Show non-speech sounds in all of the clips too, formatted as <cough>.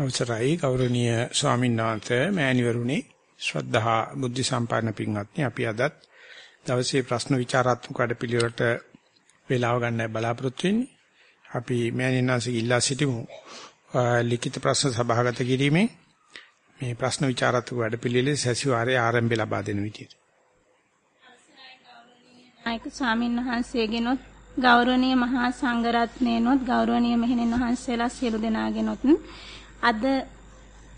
අවසරයි ගෞරවනීය ස්වාමීන් වහන්සේ මෑණිවරුනි ශ්‍රද්ධා බුද්ධ සම්පන්න පින්වත්නි අපි අදත් දවසේ ප්‍රශ්න විචාරාත්මක වැඩපිළිවෙලට වේලාව ගන්න බලාපොරොත්තු වෙන්නේ. අපි මෑණින්නාසී ඉල්ලා සිටිමු ලිඛිත ප්‍රශ්න සභාගත කිරීමේ මේ ප්‍රශ්න විචාරාත්මක වැඩපිළිවෙලේ සැසිවාරයේ ආරම්භය ලබා දෙන විදියට. අයික ස්වාමීන් වහන්සේගෙනොත් ගෞරවනීය මහා සංඝරත්නයනොත් ගෞරවනීය මෙහෙණින් වහන්සේලා සියලු දෙනාගෙනොත් අද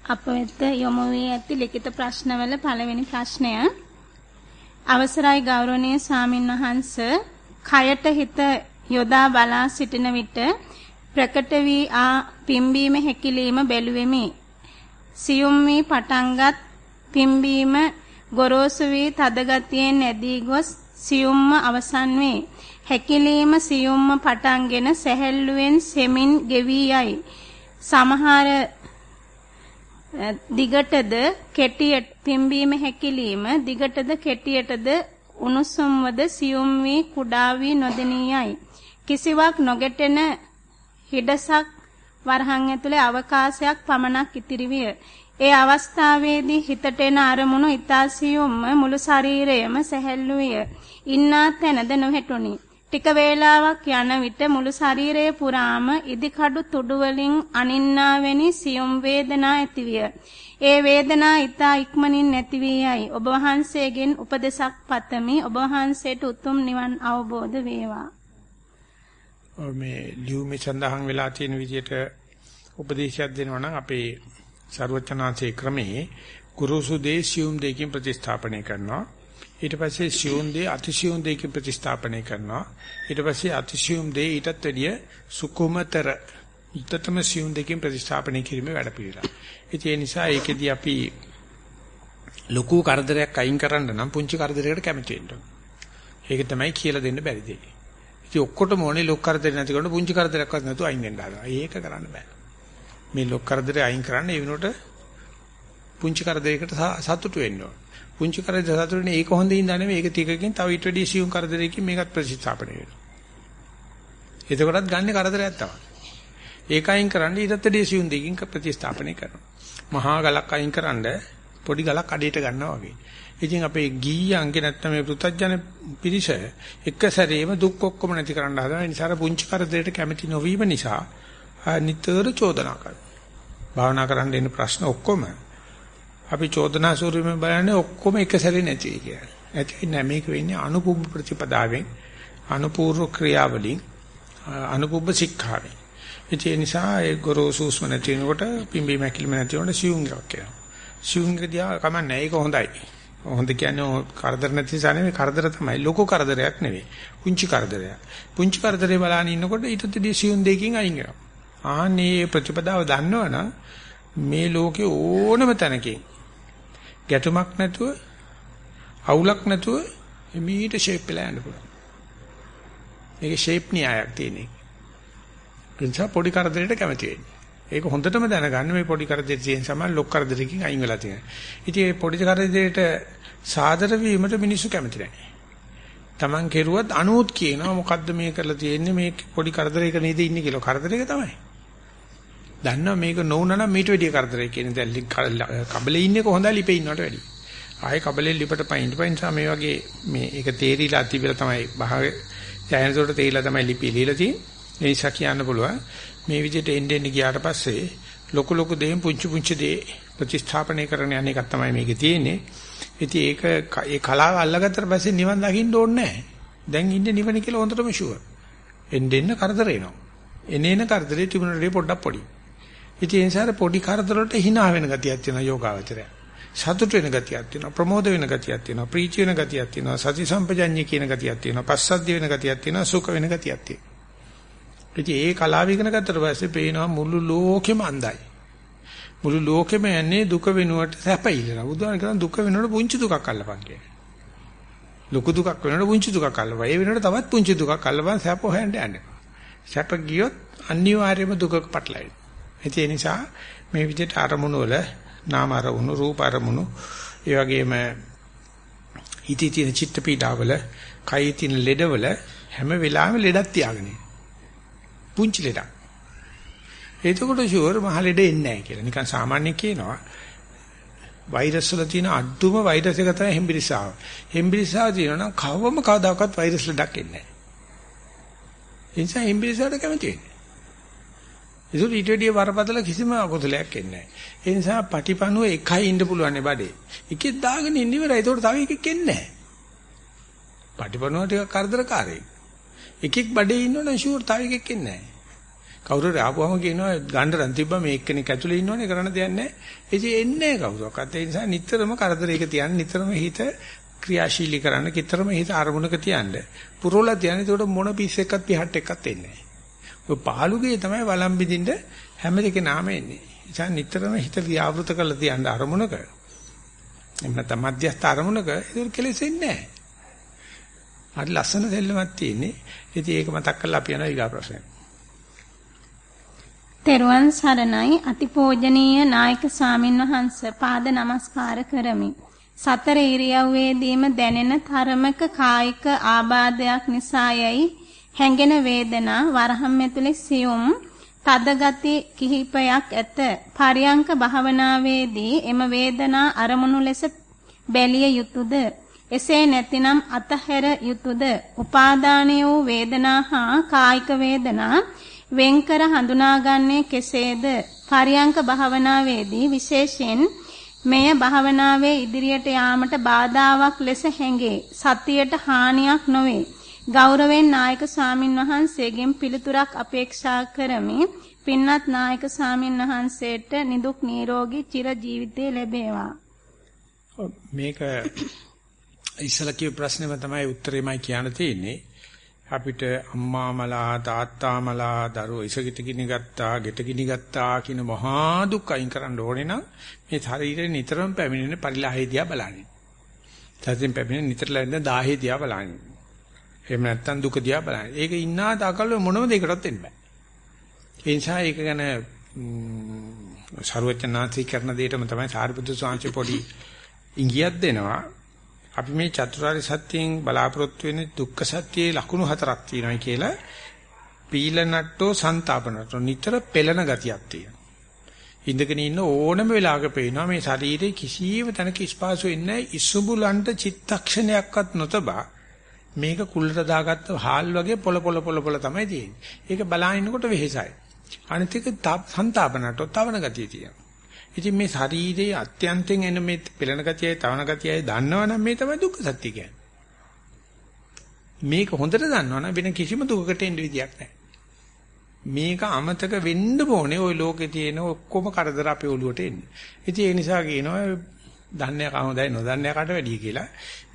අප වෙත යොමු වී ඇති ලිඛිත ප්‍රශ්නවල පළවෙනි ප්‍රශ්නය. අවසරයි ගෞරවනීය ස්වාමින් වහන්ස. කයට හිත යොදා බලා සිටින විට ප්‍රකට වී ආ පිම්බීම හැකිලිම බැලුවෙමි. සියුම් වී පටන්ගත් පිම්බීම ගොරෝසු වී තද ගතියෙන් නැදී ගොස් සියුම්ම අවසන් වේ. හැකිලීම සියුම්ම පටන්ගෙන සැහැල්ලුවෙන් සෙමින් ගෙවි යයි. සමහර දිගටද කෙටියට පිම්බීම හැකිලිම දිගටද කෙටියටද උණුසුම්වද සියුම් වී කුඩා වී නොදෙනියයි. කිසිවක් නොගැටෙන හිඩසක් වරහන් ඇතුලේ අවකාශයක් පමණක් ඉතිරි විය ඒ අවස්ථාවේදී හිතට එන අරමුණු ඊතා සියුම්ම මුළු ශරීරයම සැහැල්ලු විය ඉන්නා තැනද නොහැටුනි ටික වේලාවක් යන විට මුළු ශරීරය පුරාම ඉදිකඩු තුඩු වලින් අනින්නා වැනි සියුම් වේදනා ඇතිවිය. ඒ වේදනා ඊතා ඉක්මනින් නැති වී යයි. ඔබ වහන්සේගෙන් උපදෙසක් පතමි. ඔබ වහන්සේට උතුම් නිවන් අවබෝධ වේවා. මේ ලියුමේ සඳහන් වෙලා තියෙන විදිහට උපදේශයක් දෙනවා නම් අපේ ਸਰවචනාංශේ ක්‍රමේ ගුරුසු දේශියුම් දෙකින් ප්‍රතිස්ථාපනය කරනවා. ඊට පස්සේ සියුම් දේ අතිසියුම් දෙයකින් ප්‍රතිස්ථාපනය කරනවා ඊට පස්සේ අතිසියුම් දේ ඊටත් වැඩිය සුකුමතර ඊටතම සියුම් දෙකකින් ප්‍රතිස්ථාපනය කිරීමේ වැඩ පිළිවෙල. ඒ නිසා ඒකෙදී අපි ලොකු කරදරයක් අයින් කරන්න නම් පුංචි කරදරයකට කැමති වෙන්න ඒක තමයි කියලා දෙන්න බැරි දෙය. ඉතින් ඔක්කොටම ඕනේ ලොකු කරදර නැති කරන පුංචි කරදරයක්වත් නැතුව අයින් වෙන්න හදනවා. ඒක කරන්න බෑ. මේ ලොකු කරදරේ අයින් කරන්න ඒ වෙනකොට පුංචි කරදරයකට සතුටු වෙන්න ඕනේ. පුංචි කරදර සතුටුනේ ඒක හොඳින් ඉඳ නෙමෙයි ඒක ටිකකින් තව ඊට වැඩි සියුම් කරදරයකින් මේකත් ප්‍රතිස්ථාපනය වෙනවා. එතකොටත් ගන්න කරදරයක් තමයි. ඒක අයින් කරන්න ඊටත් වැඩි සියුම් දෙකින් ප්‍රතිස්ථාපනය කරනවා. මහා ගලක් අයින් කරන්න පොඩි ගලක් අඩේට ගන්නවා වගේ. ඉතින් අපේ ගීයන්ගේ නැත්තම් මේ පෘථජන පිරිස එක සැරේම දුක් ඔක්කොම නැති කරන්න හදන නිසා පුංචි කරදරයට කැමති නොවීම නිසා නිතර චෝදනා කරනවා. භාවනා කරන්න එන ප්‍රශ්න ඔක්කොම අපි චෝදනා ස්වරූපයෙන් බලන්නේ ඔක්කොම එක සැරේ නැති කියලා. ඇති නෑ මේක වෙන්නේ අනුපුබ්බ ප්‍රතිපදාවෙන් අනුපූර්ව ක්‍රියාවලින් අනුපුබ්බ ශික්ෂාවෙන්. ඒ නිසා ඒ ගොරෝසුස්ම නැතිනකොට පිම්බි මැකිලිම නැතිනකොට සියුම් එකක් කියනවා. සියුම් ගදියා කමන්නේ ඒක හොඳයි. හොඳ කියන්නේ කරදර නැති නිසා නෙවෙයි කරදර තමයි ලොකු කරදරයක් නෙවෙයි. පුංචි කරදරයක්. පුංචි කරදරේ බලන ඉන්නකොට ඊටතදී සියුම් දෙකකින් අයින් වෙනවා. ආන්නේ ප්‍රතිපදාව දන්නවනම් මේ ලෝකේ ඕනම තැනකින් ගැටුමක් නැතුව අවුලක් නැතුව එමීට ෂේප් වෙලා යන්න පුළුවන්. මේකේ ෂේප් න්‍යායක් තියෙන එක. නිසා පොඩි කරදරයකට කැමති වෙන්නේ. ඒක හොඳටම දැනගන්න මේ පොඩි කරදරේ තියෙන සමාන ලොක් කරදරකින් අයින් වෙලා තියෙනවා. ඉතින් මේ පොඩි කරදරේට සාදර වීමට මිනිස්සු කැමති නැහැ. Taman කෙරුවත් අනුත් කියනවා මොකද්ද මේ කරලා තියෙන්නේ මේ පොඩි කරදරයක නේද ඉන්නේ කියලා. කරදරයක තමයි. දන්නවා මේක නොවුනා නම් මීට වැඩිය කරදරයි කියන දැන් කබලේ ඉන්නේක හොඳයි ලිපේ ඉන්නවට වැඩිය. ආයේ කබලේ ලිපට පයින් පයින් සා මේ වගේ මේ ඒක තේරිලා තිබිලා තමයි භාවයේ ඡායනසොට තේරිලා තමයි ලිපි ලියලා තියෙන්නේ. ඒ නිසා කියන්න පුළුවන් මේ විදිහට එන්න එන්න ගියාට පස්සේ ලොකු ලොකු දේම් පුංචි පුංචි දේ ප්‍රතිස්ථාපනය කරන යන එකක් තමයි මේකේ තියෙන්නේ. ඉතින් ඒක ඒ කලාව අල්ලගත්තට පස්සේ නිවන් දකින්න ඕනේ නැහැ. දැන් ඉන්නේ නිවන කියලා හොඳටම ෂුවර්. එන්න එන්න කරදර එනවා. එනේන කරදරේ තිබුණට පොඩ්ඩක් පොඩි. ඉතින් ඒ නිසා පොඩි කරදර වලට hina වෙන ගතියක් තියෙනවා යෝගාවචරය. සතුට වෙන ගතියක් තියෙනවා ප්‍රමෝද වෙන ගතියක් තියෙනවා ප්‍රීති වෙන ගතියක් තියෙනවා සති සම්පජඤ්ඤය කියන ගතියක් තියෙනවා පස්සද්ධි වෙන ගතියක් තියෙනවා සුඛ වෙන ගතියක් තියෙනවා. ඉතින් ඒ කලාව ඉගෙන ගත්තට පස්සේ පේනවා මුළු ලෝකෙම අඳයි. මුළු ලෝකෙම යන්නේ දුක වෙනුවට සැප ඉල්ලනවා. බුදුහාම කියන දුක වෙනුවට පුංචි දුකක් අල්ලපන් කියලා. ලොකු දුකක් වෙනුවට පුංචි දුකක් අල්ලපන්. ඒ වෙනුවට තවත් පුංචි දුකක් අල්ලපන් සැප හොයන්න යන්න. සැප ගියොත් අනිවාර්යයෙන්ම දුකක පටලයි. ඒ නිසා මේ විදිහට අරමුණු වල නාම අරමුණු රූප අරමුණු ඒ වගේම හිතේ තියෙන චිත්ත පීඩාවල කයේ තියෙන ලෙඩවල හැම වෙලාවෙම ලෙඩක් තියාගෙන පුංචි ලෙඩක් එතකොට ෂුවර් මහලෙඩ එන්නේ නැහැ කියලා. නිකන් සාමාන්‍ය කියනවා. වෛරස් වල තියෙන අඩුම වෛරස් එක තමයි හෙම්බිරිසාව. හෙම්බිරිසාව තියෙනවා නම් කවවම කවදාකවත් වෛරස් ලඩක් එන්නේ නැහැ. ඒ නිසා හෙම්බිරිසාවට කැමති වෙන්නේ. ඒක ඊට වැඩිය වරපතල කිසිම අකුසලයක් එන්නේ නැහැ. ඒ නිසා පටිපණුව එකයි ඉන්න පුළුවන් නේ බඩේ. එකෙක් දාගෙන ඉන්න ඉවරයි. ඒකට තව එකෙක් එන්නේ නැහැ. පටිපණුව ටික කරදරකාරයි. එකෙක් බඩේ ඉන්නවනම් ෂුවර් තව එකෙක් එන්නේ නැහැ. කවුරු හරි ආපුවම කියනවා ගණ්ඩරන් තිබ්බා මේ එක්කෙනෙක් ඇතුලේ ඉන්නවනේ කරන්න දෙයක් නැහැ. ඉතින් එන්නේ කවුරක්වත්. ඒ නිසා නිතරම කරදරයක තියන්න නිතරම හිත ක්‍රියාශීලී කරන්න නිතරම හිත අරමුණක තියන්න. පුරවලා තියන්න. ඒකට මොන පිස්සෙක්වත් පිටහට් එකක්වත් එන්නේ නැහැ. ඔය පාළුගේ තමයි වළම් බින්දින්න හැම දෙකේ නාම එන්නේ. නිසා නිතරම හිත ව්‍යාවෘත කරලා තියන්න අරමුණක. එහෙම නැත්නම් මධ්‍යස්ථ අරමුණක ඒක කෙලෙසෙන්නේ නැහැ. හරි ලස්සන දෙල්ලමක් තියෙන්නේ. ඉතින් ඒක මතක් කරලා අපි යනවා ඊගා ප්‍රශ්නෙට. තෙරුවන් සරණයි අතිපෝජනීය නායක ස්වාමින්වහන්ස පාද නමස්කාර කරමි. සතර ඉරියව්වේදීම දැනෙන තරමක කායික ආබාධයක් නිසායයි හැඟෙන වේදනා වරහම් ඇතුලේ සියුම් තද ගති කිහිපයක් ඇත. පරියංක භාවනාවේදී එම වේදනා අරමුණු ලෙස බැලිය යුතුයද? එසේ නැතිනම් අතහැර යුතුයද? උපාදානය වූ වේදනා හා කායික වේදනා වෙන්කර හඳුනාගන්නේ කෙසේද? පරියංක භාවනාවේදී විශේෂයෙන් මෙය භාවනාවේ ඉදිරියට යාමට බාධාවක් ලෙස හැඟේ. සතියට හානියක් නොවේ. ගෞරවයෙන් නායක ස්වාමින් වහන්සේගෙන් පිළිතුරක් අපේක්ෂා කරමි. පින්වත් නායක ස්වාමින් වහන්සේට නිදුක් නිරෝගී චිර ජීවිතය ලැබේවා. මේක ඉස්සලා කියපු ප්‍රශ්නේම තමයි උත්තරෙමයි කියන්න තියෙන්නේ. අපිට අම්මා මලා තාත්තා මලා දරුවෝ ඉසගිට ගිනි ගත්තා ගෙට ගිනි ගත්තා කියන මහා දුක් අයින් කරන්න ඕනේ නම් මේ ශරීරේ නිතරම පැමිණෙන පරිලාහය දිහා බලන්නේ. සතියෙන් පැමිණෙන නිතරලා ඉන්න දාහේ දිහා බලන්නේ. එහෙම නැත්නම් දුක දිහා බලන්නේ. ඒක ඉන්නා තාකල් මොනම දෙයකටවත් එන්න බෑ. ඒ නිසා ඒක ගැන සරුවචනාන්ති කරන දෙයටම තමයි සාරිපුත්‍ර ස්වාමීන් පොඩි ඉංගියක් දෙනවා. අපි මේ චතුරාර්ය සත්‍යයෙන් බලාපොරොත්තු වෙන දුක්ඛ සත්‍යයේ ලක්ෂණ හතරක් තියෙනවා කියලා පීලනට්ටෝ සන්තාපනට්ටෝ නිතර පෙළන ගතියක් තියෙනවා. ඉඳගෙන ඉන්න ඕනම වෙලාවක පේනවා මේ ශරීරේ කිසියම් තැනක ස්පාසු වෙන්නේ ඉසුඹුලන්ට චිත්තක්ෂණයක්වත් නොතබා මේක කුල්ලට දාගත්ත හාල් වගේ පොල පොල පොල පොල තමයි තියෙන්නේ. ඒක බලාගෙනකොට වෙහෙසයි. අනිත් එක සන්තාපනට්ටෝ තවන ගතිය තියෙනවා. ඉතින් මේ ශරීරයේ අත්‍යන්තයෙන් එන මේ පෙළෙන ගතියයි තවන ගතියයි දන්නවනම් මේ තමයි දුක්ඛ සත්‍ය කියන්නේ. මේක හොඳට දන්නවනම් වෙන කිසිම දුකකට එන්න විදියක් නැහැ. මේක අමතක වෙන්න ඕනේ ওই ලෝකේ තියෙන ඔක්කොම කරදර අපේ ඔළුවට එන්නේ. ඉතින් ඒ නිසා කියනවා දන්නේ කවුදයි නොදන්නේ කාට වැඩි කියලා.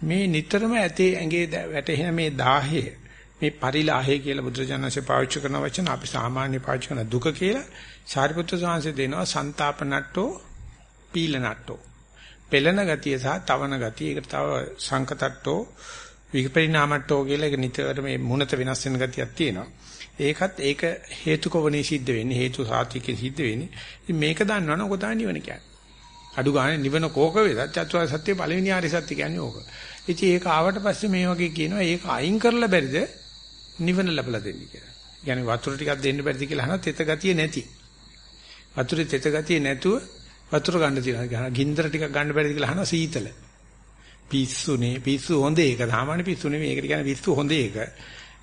මේ නිතරම ඇතේ ඇඟේ වැටෙන මේ 10 මේ පරිලාහය කියලා බුදුරජාණන්සේ පාවිච්චි කරන වචන අපි සාමාන්‍ය පාවිච්චි කරන දුක කියලා සාරිපුත්‍ර සාංශය දෙනවා සන්තාපනට්ටෝ පීලනට්ටෝ පෙළන ගතිය සහ තවන ගතිය. ඒකට තව සංකතට්ටෝ විපරිණාමට්ටෝ කියලා ඒක නිතර මේ මුණත වෙනස් වෙන ගතියක් තියෙනවා. ඒකත් ඒක හේතුකවණේ සිද්ධ වෙන්නේ හේතු සාතිකේ සිද්ධ වෙන්නේ. ඉතින් මේක දන්නවනම් ඔක තමයි නිවන කියන්නේ. අඩු ගානේ නිවන කෝක වේදත් චතුරාර්ය සත්‍ය පළවෙනි ආරි සත්‍ය කියන්නේ ඕක ඉතින් ඒක ආවට පස්සේ මේ වගේ කියනවා ඒක අයින් කරලා බැරිද නිවන ලැබලා දෙන්න කියලා. يعني වතුර ටිකක් දෙන්න බැරිද කියලා අහනවා තෙත ගතිය නැති. වතුරේ තෙත ගතිය නැතුව වතුර ගන්න තියෙනවා. ගින්දර ටිකක් ගන්න බැරිද කියලා අහනවා සීතල. පිස්සුනේ පිස්සු හොඳ ඒක. සාමාන්‍ය පිස්සු නෙමෙයි. ඒකට කියන්නේ පිස්සු හොඳ ඒක.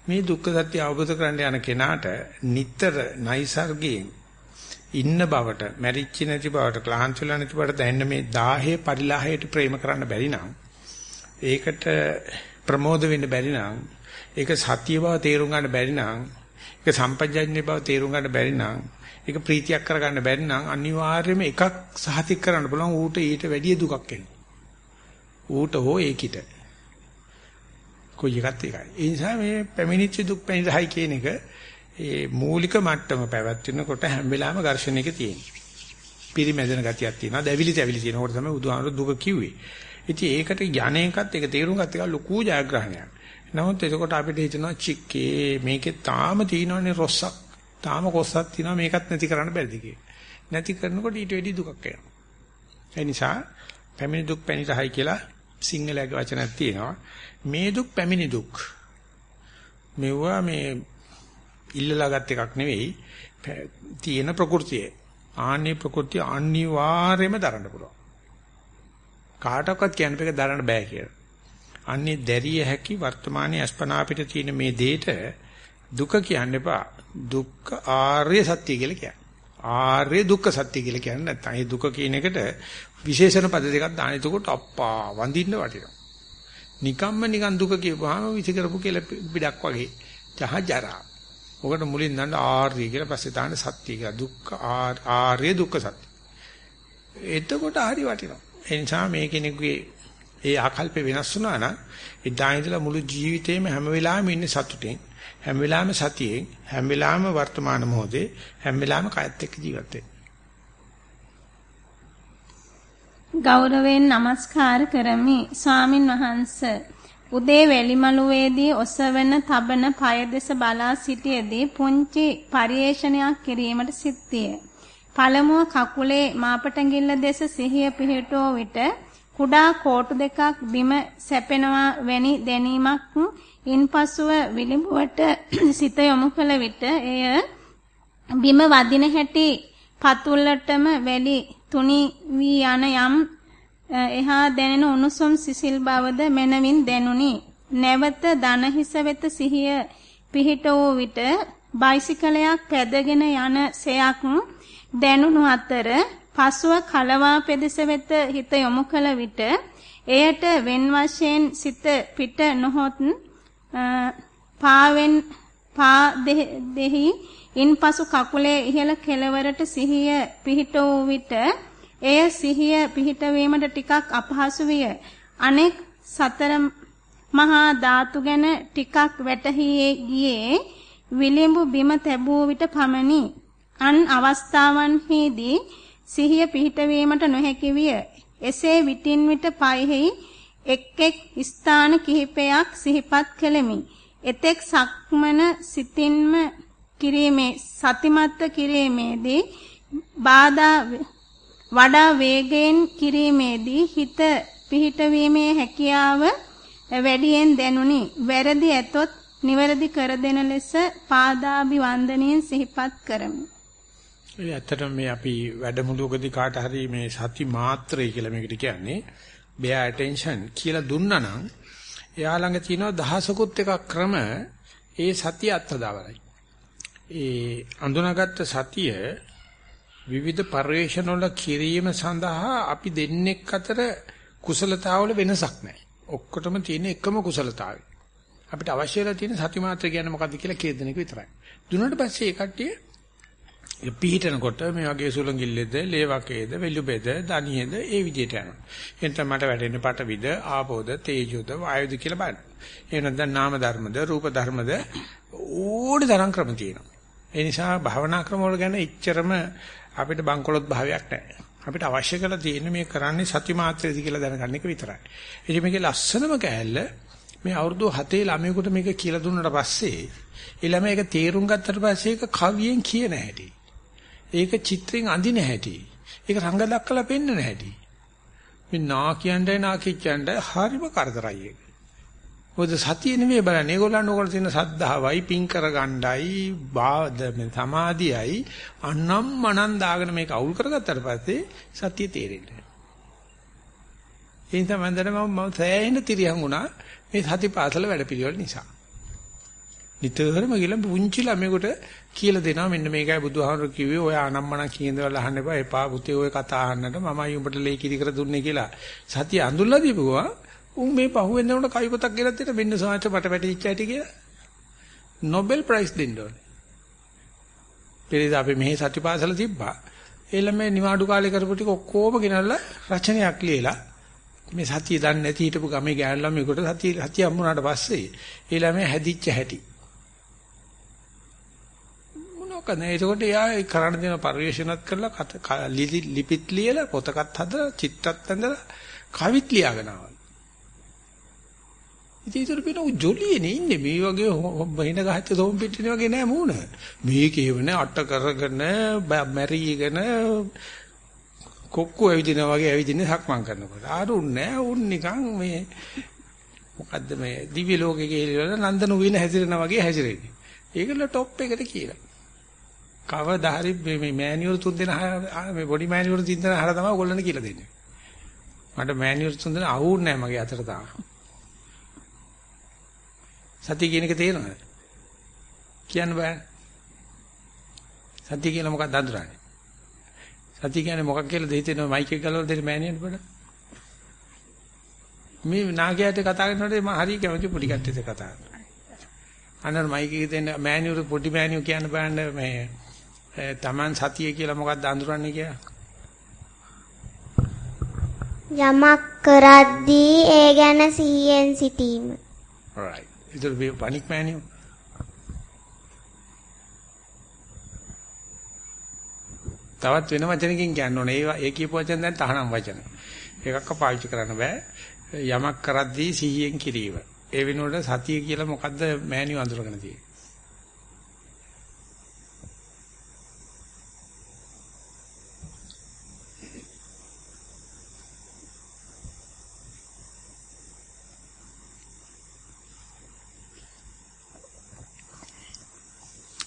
මේ දුක්ඛ සත්‍ය අවබෝධ කරගන්න යන කෙනාට නිතර නයිසර්ගයෙන් ඉන්න බවට, මැරිච්ච නැති බවට, ක්ලාන්ත වෙලා නැති බවට දැනෙන මේ 10 පරිලාහයට ප්‍රේම කරන්න බැරි නම් ඒකට ප්‍රමෝද වෙන්න බැරි නම් ඒක සත්‍ය බව තේරුම් ගන්න බැරි නම් ඒක සම්පජඤ්ඤ බව තේරුම් ගන්න බැරි නම් ඒක ප්‍රීතියක් කරගන්න බැරි නම් අනිවාර්යයෙන්ම එකක් සහතික කරන්න පුළුවන් ඌට ඊට වැඩිය දුකක් එනවා. ඌට හෝ ඒකිට. කොයි එකත් එකයි. ඒ නිසා මේ පැමිණිච්ච දුක් පැනිරහයි කියන එක ඒ මූලික මට්ටම පැවැත්වෙනකොට හැම වෙලාවෙම ඝර්ෂණයක තියෙනවා. පිරිමැදෙන ගතියක් තියෙනවා. දැවිලි තැවිලි තියෙනකොට තමයි බුදුහාමුදුරු දුක කිව්වේ. ඉතින් ඒකට යන්නේකත් ඒක තේරුම් ගත්ත එක ලොකු ජයග්‍රහණයක්. නමුත් එතකොට අපිට හිතෙනවා චික්කේ මේකේ තාම තියෙනවනේ රොස්සක්. තාම කොස්සක් තියෙනවා මේකත් නැති කරන්න බැරිද නැති කරනකොට ඊට වැඩි දුකක් එනවා. ඒ නිසා පැමිණි දුක් පැණිතහයි කියලා සිංහලයේ වචනයක් තියෙනවා. මේ දුක් පැමිණි දුක්. මෙවුවා මේ ඉල්ලලා ගත් එකක් නෙවෙයි තියෙන ප්‍රകൃතිය. ආන්නේ ප්‍රകൃතිය අනිවාර්යයෙන්ම දරන්න පුළුවන්. කාටවත් කියන්න බෑ දරන්න බෑ කියලා. අන්නේ දැරිය හැකි වර්තමානයේ අස්පනා අපිට තියෙන මේ දෙයට දුක කියන්න එපා. දුක්ඛ ආර්ය සත්‍ය කියලා කියන්නේ. ආර්ය දුක්ඛ සත්‍ය කියලා කියන්නේ නැත්නම් ඒ දුක කියන එකට විශේෂණ පද දෙකක් දාන එතකොට අප්පා වඳින්න වටිනවා. නිකම්ම නිකන් දුක කියපුවාම විසි කරපු කියලා පිටක් වගේ. ජහ ජරා. ඔකට මුලින් දාන්න ආර්ය කියලා පස්සේ දාන්න සත්‍ය කියලා. දුක්ඛ ආර්ය දුක්ඛ සත්‍ය. එතකොට හරි වටිනවා. ඒ නිසා මේ කෙනෙකුගේ ඒ ආකල්ප වෙනස් වුණා නම් එදා ඉඳලා මුළු ජීවිතේම හැම වෙලාවෙම ඉන්නේ සතුටෙන්. හැම වෙලාවෙම සතියෙන්, හැම වෙලාවෙම වර්තමාන මොහොතේ, හැම වෙලාවෙම කයත් එක්ක ජීවත් වෙන්න. ගෞරවයෙන් নমස්කාර කරමි ස්වාමින් වහන්ස උදේ වැලිමලුවේදී ඔසවන තබන পায় දෙස බලා සිටියේදී පුංචි පරිේශනයක් කිරීමට සිත්තිය. පළමුව කකුලේ මාපටඟිල්ල දෙස සිහිය පිහිටෝ විට කුඩා කෝටු දෙකක් බිම සැපෙනවා වැනි දැනීමක් ඉන්පසුව විලිඹුවට <clears throat> සිත යොමු කළ විට එය බිම වදින හැටි පතුල්ලටම වැලි තුනි වී යන යම් එහා දැනෙන උණුසුම් සිසිල් බවද මනවින් දැනුනි. නැවත දන හිස වෙත සිහිය පිහිට වූ විට බයිසිකලයක් පැදගෙන යන සයක් දැනුණු අතර පසුව කලවා පෙදෙස වෙත හිත යොමු කළ විට එයට wen වශයෙන් සිත පිට නොහොත් පාවෙන් පා දෙහි ඉන්පසු කකුලේ ඉහළ කෙළවරට සිහිය පිහිට වූ විට එය සිහිය පිහිට වීමට ටිකක් අපහසු විය. අනෙක් සතර මහා ධාතු ගැන ටිකක් වැටහි ගියේ විලිඹු බිම තැබූ විට පමණි. අන් අවස්ථාවන්හිදී සිහිය පිහිට වීමට නොහැකි විය. එසේ විටින් විට පයෙහි එක් එක් ස්ථාන කිහිපයක් සිහිපත් කෙලෙමි. එතෙක් සක්මන සිතින්ම කිරීමේ සතිමත්ව කිරීමේදී බාධා වඩා වේගයෙන් කිරීමේදී හිත පිහිටවීමේ හැකියාව වැඩියෙන් දැනුනි. වැරදි ඇතොත් නිවැරදි කර දෙන ලෙස පාදාභි වන්දනයෙන් සිහිපත් කරමි. ඒ ඇත්තටම මේ අපි වැඩමුළුවකදී කාට හරි මේ සති මාත්‍රය කියලා මේකට කියන්නේ bear attention කියලා දුන්නා නම් එයා ළඟ තියෙනවා දහසකුත් එකක් ක්‍රම ඒ සතිය අත්දවරයි. ඒ අඳුනාගත්ත සතිය විවිධ පරිවේෂණ වල කිරීම සඳහා අපි දෙන්නෙක් අතර කුසලතාවල වෙනසක් නැහැ. ඔක්කොටම තියෙන එකම කුසලතාවය. අපිට අවශ්‍යලා තියෙන සති මාත්‍ර කියන්නේ මොකද්ද කියලා කියදෙනෙක විතරයි. දුන්නාට පස්සේ ඒ කට්ටිය පිහිටනකොට මේ වගේ සුලංගිල්ලේද, ලේවකේද, වෙලුබේද, දණියේද ඒ විදිහට යනවා. එතන මට වැටෙන්නේ පටවිද, ආපෝද, තේජෝද, වායුද කියලා බලන්න. ඒ නැත්නම් නාම ධර්මද, රූප ධර්මද ඕඩි තරම් ක්‍රම තියෙනවා. ඒ නිසා භාවනා ක්‍රම වල ගැන ඉච්චරම අපිට බංකොලොත් භාවයක් නැහැ. අපිට අවශ්‍ය කරලා තියෙන්නේ මේ කරන්නේ සති මාත්‍රයේදී කියලා දැනගන්න එක විතරයි. ඉතින් මේකේ ලස්සනම කෑල්ල මේ අවුරුදු 7 ළමයෙකුට මේක කියලා දුන්නාට පස්සේ ඒ ළමයා ඒක තේරුම් ගත්තට පස්සේ ඒක කවියෙන් කියන හැටි. ඒක චිත්‍රයෙන් අඳින හැටි. ඒක රංග දක්කලා පෙන්නන හැටි. මේ නා කියන්නයි නා කිච්චන්නයි හරිම කරදරයි ඒක. මොකද සතිය නෙමෙයි බලන්නේ. ඒගොල්ලන් ඕකට තියෙන සද්ධාවයි පිං කරගණ්ඩයි බාද සමාධියයි අන්නම් මනන් දාගෙන මේක අවුල් කරගත්තට පස්සේ සතිය තේරෙන්නේ. ඒ නිසා මම දැන මම සෑහෙන තිරියන් වුණා මේ සතිපාසල වැඩපිළිවෙල නිසා. නිතරම ගිලම් පුංචි ළමයෙකුට කියලා දෙනවා මෙන්න මේකයි බුදුහාමුදුරු කිව්වේ ඔය අනම්මන කියනදවල් අහන්න එපා එපා පුතේ ඔය කතා අහන්නට මමයි උඹට ලේ කිරි කර දුන්නේ කියලා සතිය අඳුල්ලා දීපුවා උන් මේ පහුවෙන් යනකොට කවි පොතක් ගෙනත් දෙන්න මෙන්න සාහිත්‍ය මට වැටිච්ච ඇටි කියලා. නොබෙල් ප්‍රයිස් දෙන්න ඕනේ. පෙරේද අපි මෙහි සතිපාසල තිබ්බා. ඒ ළමයි නිවාඩු කාලේ කරපු ටික ඔක්කොම ගෙනල්ලා රචනයක් ලියලා මේ සතිය දන්නේ නැති හිටපු ගමේ ගෑනු ළමයෙකුට සතිය සතිය හම්බුනාට පස්සේ ඒ ළමයා හැදිච්ච හැටි. මොනකද ඒකට එයා කරන්න දෙන පරිශනාත් කරලා ලිපිත් ලියලා පොතකත් හදලා චිත්තත් හදලා කවිත් ලියාගෙන ආවා. ඉතින් ඒතර පින ජොලියනේ ඉන්නේ මේ වගේ බහින ගහච්ච සෝම් පිටිනේ වගේ නෑ මූණ. මේකේවන අට කරගෙන මැරීගෙන කොක්කු ඇවිදිනා වගේ ඇවිදින්නේ සක්මන් කරනකොට. ආරුන් නෑ උන් නිකන් මේ මොකද්ද මේ දිව්‍ය ලෝකෙක ඉහිලවල නන්දන උවින හැසිරෙනා වගේ හැසිරෙන්නේ. ඒකල টොප් එකට කියලා. කවදා හරි මේ මෑනියුර් තුන් දෙනා මේ බොඩි මෑනියුර් තුන් දෙනා හර තමයි ඔයගොල්ලන්ට කියලා දෙන්නේ. මට මෑනියුර් තුන් දෙනා අහුන්නේ නැහැ මගේ අතට තාම. සතිය කියන එක තේරෙනවද? කියන්න බෑ. සතිය කියලා මොකක්ද අඳුරන්නේ? සතිය කියන්නේ මොකක් කියලා දෙහිතෙනවා මයික් එක ගලවලා දෙන්න මෑනියුර් බඩ. මේ නාගයාට කතා කරනකොට මම හරිය කැමති පොඩි කට්ටියට කතා කරනවා. අnder මයික් එකේ දෙන්න මෑනියුර් පොඩි මෑනියුර් කියන්න බෑන්න මේ Taman සතිය කියලා මොකක්ද අඳුරන්නේ කියලා? යමක් කරද්දී ඒ ගැන සිහියෙන් සිටීම. right. ඉතින් මේ පනික් මෑනියුර් තවත් වෙන වචනකින් කියන්න ඕනේ. ඒ ඒ කියපු වචන දැන් තහනම් වචන. එකක්ක පාවිච්චි කරන්න බෑ. යමක් කරද්දී සිහියෙන් කිරීම. ඒ වෙනුවට සතිය කියලා මොකද්ද මෑනියු අඳුරගෙන තියෙන්නේ?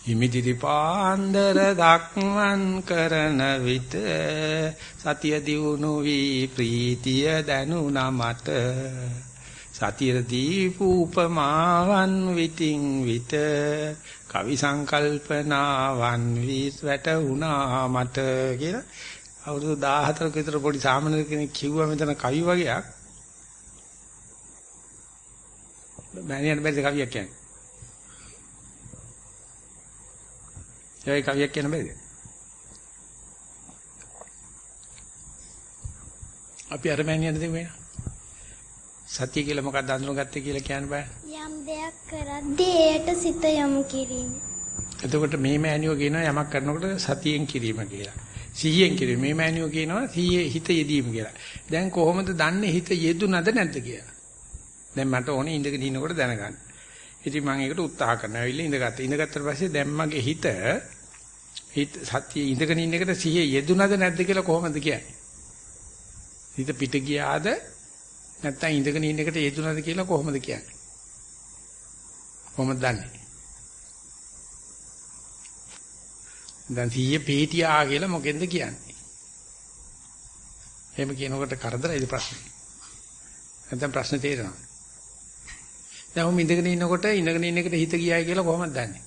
හිමිදිරි පාන්දර දක්මන් කරන විට සතිය දියුණු වී ප්‍රීතිය දැනුණා මට. සතිය දීපු උපමාවන් විතින් විට කවි සංකල්පනාවන් වී වැටුණා මට කියලා අවුරුදු 14ක විතර පොඩි සාමාන්‍ය කෙනෙක් කිව්වා මෙතන කවි වගේක් මෑණියන් බැරිද කවියක් කියන්නේ? ඒ කවියක් කියන්න බෑද? අපි අර මෑණියන් දෙන්නේ සත්‍ය කියලා මොකක්ද අඳුනගත්තේ කියලා කියන්න බෑ. යම් දෙයක් කරද්දී ඒට සිත යොමු කිරීම. එතකොට මේ මෑණියෝ කියනවා යමක් කරනකොට සතියෙන් කිරීම කියලා. සිහියෙන් කිරීම. මේ මෑණියෝ කියනවා සිහියේ හිත යෙදීම කියලා. දැන් කොහොමද දන්නේ හිත යෙදුනද නැද්ද කියලා? දැන් මට ඕනේ ඉඳගෙන ඉන්නකොට දැනගන්න. ඉතින් මම ඒකට උත්සාහ කරනවා. ඇවිල්ලා ඉඳගත්තා. ඉඳගත්තට පස්සේ දැන් මගේ හිත හිත සතිය ඉඳගෙන ඉන්න එකට සිහිය යෙදුනද නැද්ද කියලා කොහොමද කියන්නේ? හිත පිට ගියාද නැත්නම් ඉඳගෙන ඉන්න එකට යෙදුනද කියලා කොහොමද කියන්නේ? කොහොමද දන්නේ? දැන් සිහිය පිටියා කියලා මොකෙන්ද කියන්නේ? එහෙම කියනකොට කරදරයිද ප්‍රශ්නේ? නැත්නම් ප්‍රශ්නේ තේරෙනවද? දැන් උඹ ඉඳගෙන ඉන්නකොට ඉඳගෙන ඉන්න එකට හිත ගියායි කියලා කොහොමද දන්නේ?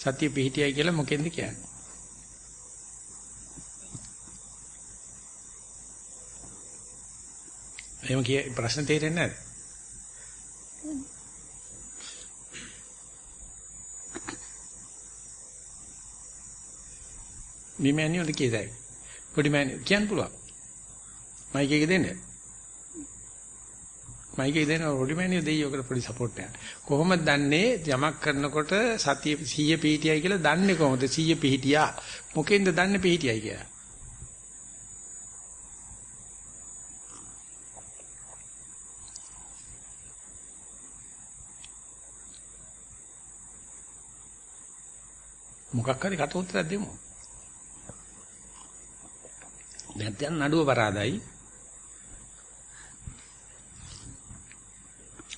සතිය පිහිටියයි කියලා මොකෙන්ද කියන්නේ? එහෙම කිය ප්‍රශ්න තේරෙන්නේ නැද්ද? මේ මෑනියුල් කීයද? පොඩි මෑනියුල් කියන්න පුළුවන්. මයික් එක දෙන්නේ. මයිකේ දෙන රොඩිමෑනිය දෙයි ඔකට පොඩි සපෝට් එකක්. කොහොමද දන්නේ යමක් කරනකොට සතිය 100 පිහිටියයි කියලා දන්නේ කොහොමද 100 පිහිටියා? මොකෙන්ද දන්නේ පිහිටියයි කියලා? මොකක් හරි කට උත්තරයක් දෙමු. දැන් දැන් නඩුව පරාදයි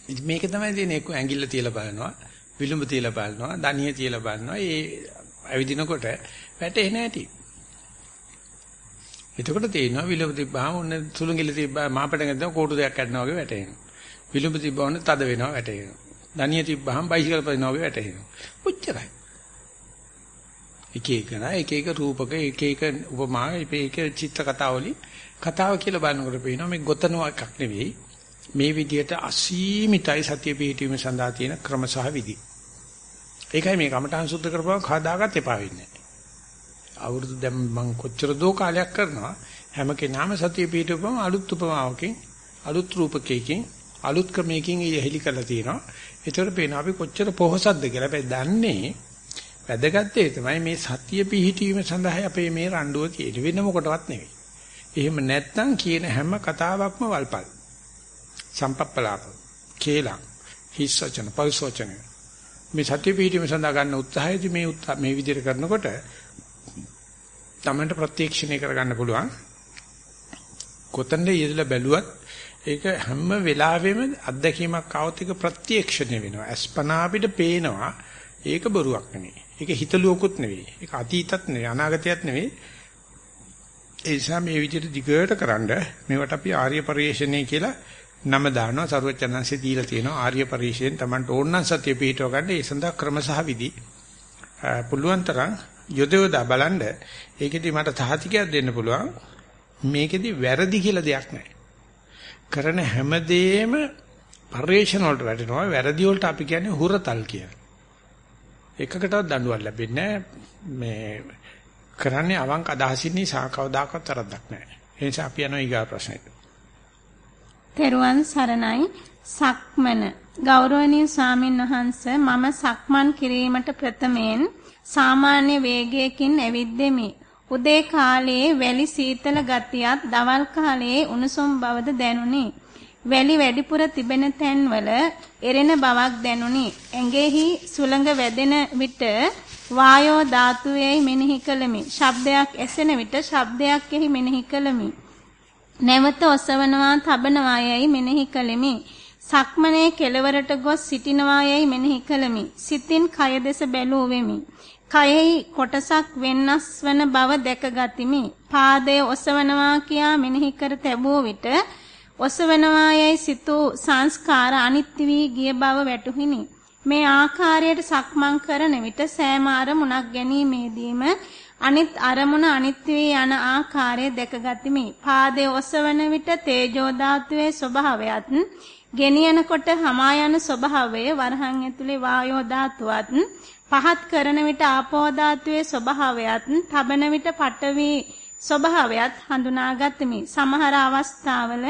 ඉතින් මේක තමයි තියෙන්නේ එක්ක ඇඟිල්ල තියලා බලනවා, විලුඹ තියලා බලනවා, දණිය තියලා බලනවා. ඒ ඇවිදිනකොට වැටෙන්නේ නැටි. එතකොට තේිනවා විලුඹ තිබ්බාම ඔන්න සුළුඟිල්ල තිබ්බා මාපටන් ගත්තා කෝටු දෙයක් කඩනවා වගේ වැටෙනවා. විලුඹ තිබ්බා ඔන්න තද වෙනවා වැටෙනවා. දණිය තිබ්බාම බයිසිකල් පදිනවා වගේ වැටෙනවා. ඔච්චරයි. එක එක නා එක එක රූපක එක එක උපමා එක එක චිත්‍ර කතාවලින් කතාව කියලා බලනකොට පේනවා මේ ගොතනවා එකක් නෙවෙයි මේ විදිහට අසීමිතයි සතිය පිහිටීම සඳහා තියෙන ක්‍රම සහ විදි. ඒකයි මේ කමඨාන් සුද්ධ කරපුවා කවදාකවත් එපා වෙන්නේ නැහැ. අවුරුදු දැන් මම කොච්චර දෝ කාලයක් කරනවා හැම කෙනාම සතිය පිහිටවපම අලුත් උපමාවකින් අලුත් රූපකයකින් අලුත් ක්‍රමයකින් යෙහිලි කරලා තියෙනවා. ඒතකොට පේනවා අපි කොච්චර පොහසත්ද කියලා. අපි දන්නේ වැදගත් දේ තමයි මේ සතිය පිහිටීම සඳහා අපේ මේ රණ්ඩුව තියෙන වෙන මොකටවත් නෙවෙයි. එහෙම නැත්නම් කියන හැම කතාවක්ම වල්පල්. සම්පප්පලාප කේලම් හිස් වචන පෞස් වචන මේ සත්‍ය පිළිම සඳහා ගන්න උත්සාහයේදී මේ මේ විදිහට කරනකොට තමන්ට ප්‍රත්‍යක්ෂණය කරගන්න පුළුවන්. කොතනද යෙදලා බැලුවත් ඒක හැම වෙලාවෙම අත්දැකීමක් આવත් එක ප්‍රත්‍යක්ෂණය වෙනවා. අස්පනා අපිට පේනවා. ඒක බොරුවක් නෙමෙයි. ඒක හිතලුවකුත් නෙවෙයි. ඒක අතීතත් නෙවෙයි අනාගතයත් නෙවෙයි. ඒ නිසා මේ විදිහට දිගට කරන්ඩ මේවට අපි ආර්ය පරිශ්‍රණය කියලා නම දානවා සරුවචනන්සේ දීලා තියෙනවා ආර්ය පරිශ්‍රයෙන් Tamanට ඕනනම් සතිය පිහිටව ගන්න. ඒ සඳහා ක්‍රම සහ විදි. පුළුවන් තරම් යොදවලා බලන්න. ඒකෙදි මට සහතිකයක් දෙන්න පුළුවන්. මේකෙදි වැරදි කියලා දෙයක් නැහැ. කරන හැමදේම පරිශ්‍රණ වලට වැටෙනවා. වැරදි වලට අපි කියන්නේ හුරතල් කියලා. එකකටවත් දඬුවම් ලැබෙන්නේ මේ කරන්නේ අවංක අදහසින් නිසා කවදාකවත් තරද්දක් නැහැ. ඒ නිසා අපි යනවා ඊගා ප්‍රශ්නෙට. තෙරුවන් සරණයි සක්මන ගෞරවනීය ස්වාමින් වහන්ස මම සක්මන් කිරීමට ප්‍රථමයෙන් සාමාන්‍ය වේගයකින් ඇවිද්දෙමි. උදේ කාලයේ වැලි සීතල ගතියත් දවල් කාලයේ උණුසුම් බවද දැනුනි. වැලි වැඩිපුර තිබෙන තැන්වල එරෙන බවක් දැනුනි. ඇඟෙහි සුළඟ වැදෙන විට වායෝ ධාතුවේයි මෙනෙහි කළමි. ශබ්දයක් ඇසෙන විට ශබ්දයක් එහි මෙනෙහි කළමි. නැවත ඔසවනවා තබනවා යයි මෙනෙහි කළෙමි. සක්මනේ කෙලවරට ගොස් සිටිනවා යයි මෙනෙහි කළෙමි. සිතින් කය දෙස බැලූ වෙමි. කයෙහි කොටසක් වෙනස් වන බව දැකගතිමි. පාදය ඔසවනවා කියා මෙනෙහි කර තැබුව විට ඔසවනවා යයි සිතූ සංස්කාර අනිත්‍ය වී ගිය බව වැටහිනි. මේ ආකාරයට සක්මන් කරන විට සෑම අරමුණක් ගැනීමේදීම අනිත් අරමුණ අනිත්‍ය වී යන ආකාරය දැකගතිමි. පාදයේ ඔසවන විට තේජෝ ධාතුවේ ස්වභාවයත් ගෙනියනකොට හමා යන ස්වභාවය වරහන් ඇතුලේ වායෝ ධාතුවත් පහත් කරන විට ආපෝ ධාතුවේ ස්වභාවයත් තබන විට පඨවි ස්වභාවයත් හඳුනාගත්මි. සමහර අවස්ථාවල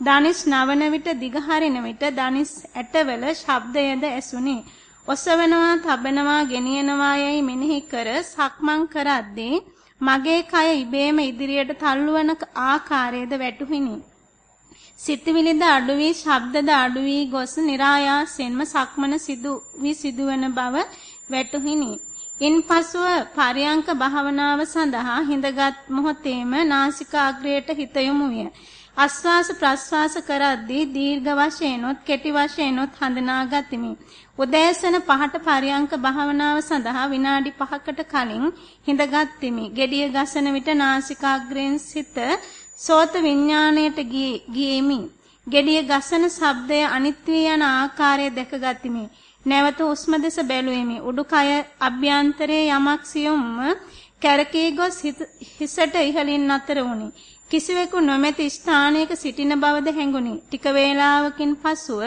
දනිස් නවන විට දිගහරින විට දනිස් ඇටවල ශබ්දයද ඇසුනි. ඔසවනවා, තබනවා, ගෙනියනවා යයි මෙනෙහි කර සක්මන් කරද්දී මගේ කය ඉබේම ඉදිරියට තල්ලුවන ආකාරයද වැටහුණි. සිතවිලිද අඩු වී, ශබ්දද අඩු වී ගොස් નિરાයාසෙන්ම සක්මන සිදු වී සිදුවන බව වැටහුණි. ඉන්පසුව පරයන්ක භාවනාව සඳහා හිඳගත් මොහොතේම නාසිකාග්‍රයට හිත යොමු විය. ආස්වාස ප්‍රස්වාස කරද්දී දීර්ඝ වශයෙන්ොත් කෙටි වශයෙන්ොත් හඳුනා ගතිමි. උදෑසන පහට පරියංක භාවනාව සඳහා විනාඩි 5කට කලින් හිඳගත්ෙමි. gediya ගසන විට නාසිකාග්‍රයෙන් සිත සෝත විඥාණයට ගියේමි. gediya ගසන ශබ්දය අනිත්‍ය යන ආකාරය දැකගතිමි. නැවත උස්ම දෙස බැලුවෙමි. උඩුකය අභ්‍යන්තරයේ යමක් සියුම්ම කැරකී ගොස් හිසට ඉහළින් නතර වුනි. කිසිවෙකු නොමැති ස්ථානයක සිටින බවද හැඟුනි. ටික වේලාවකින් පසුව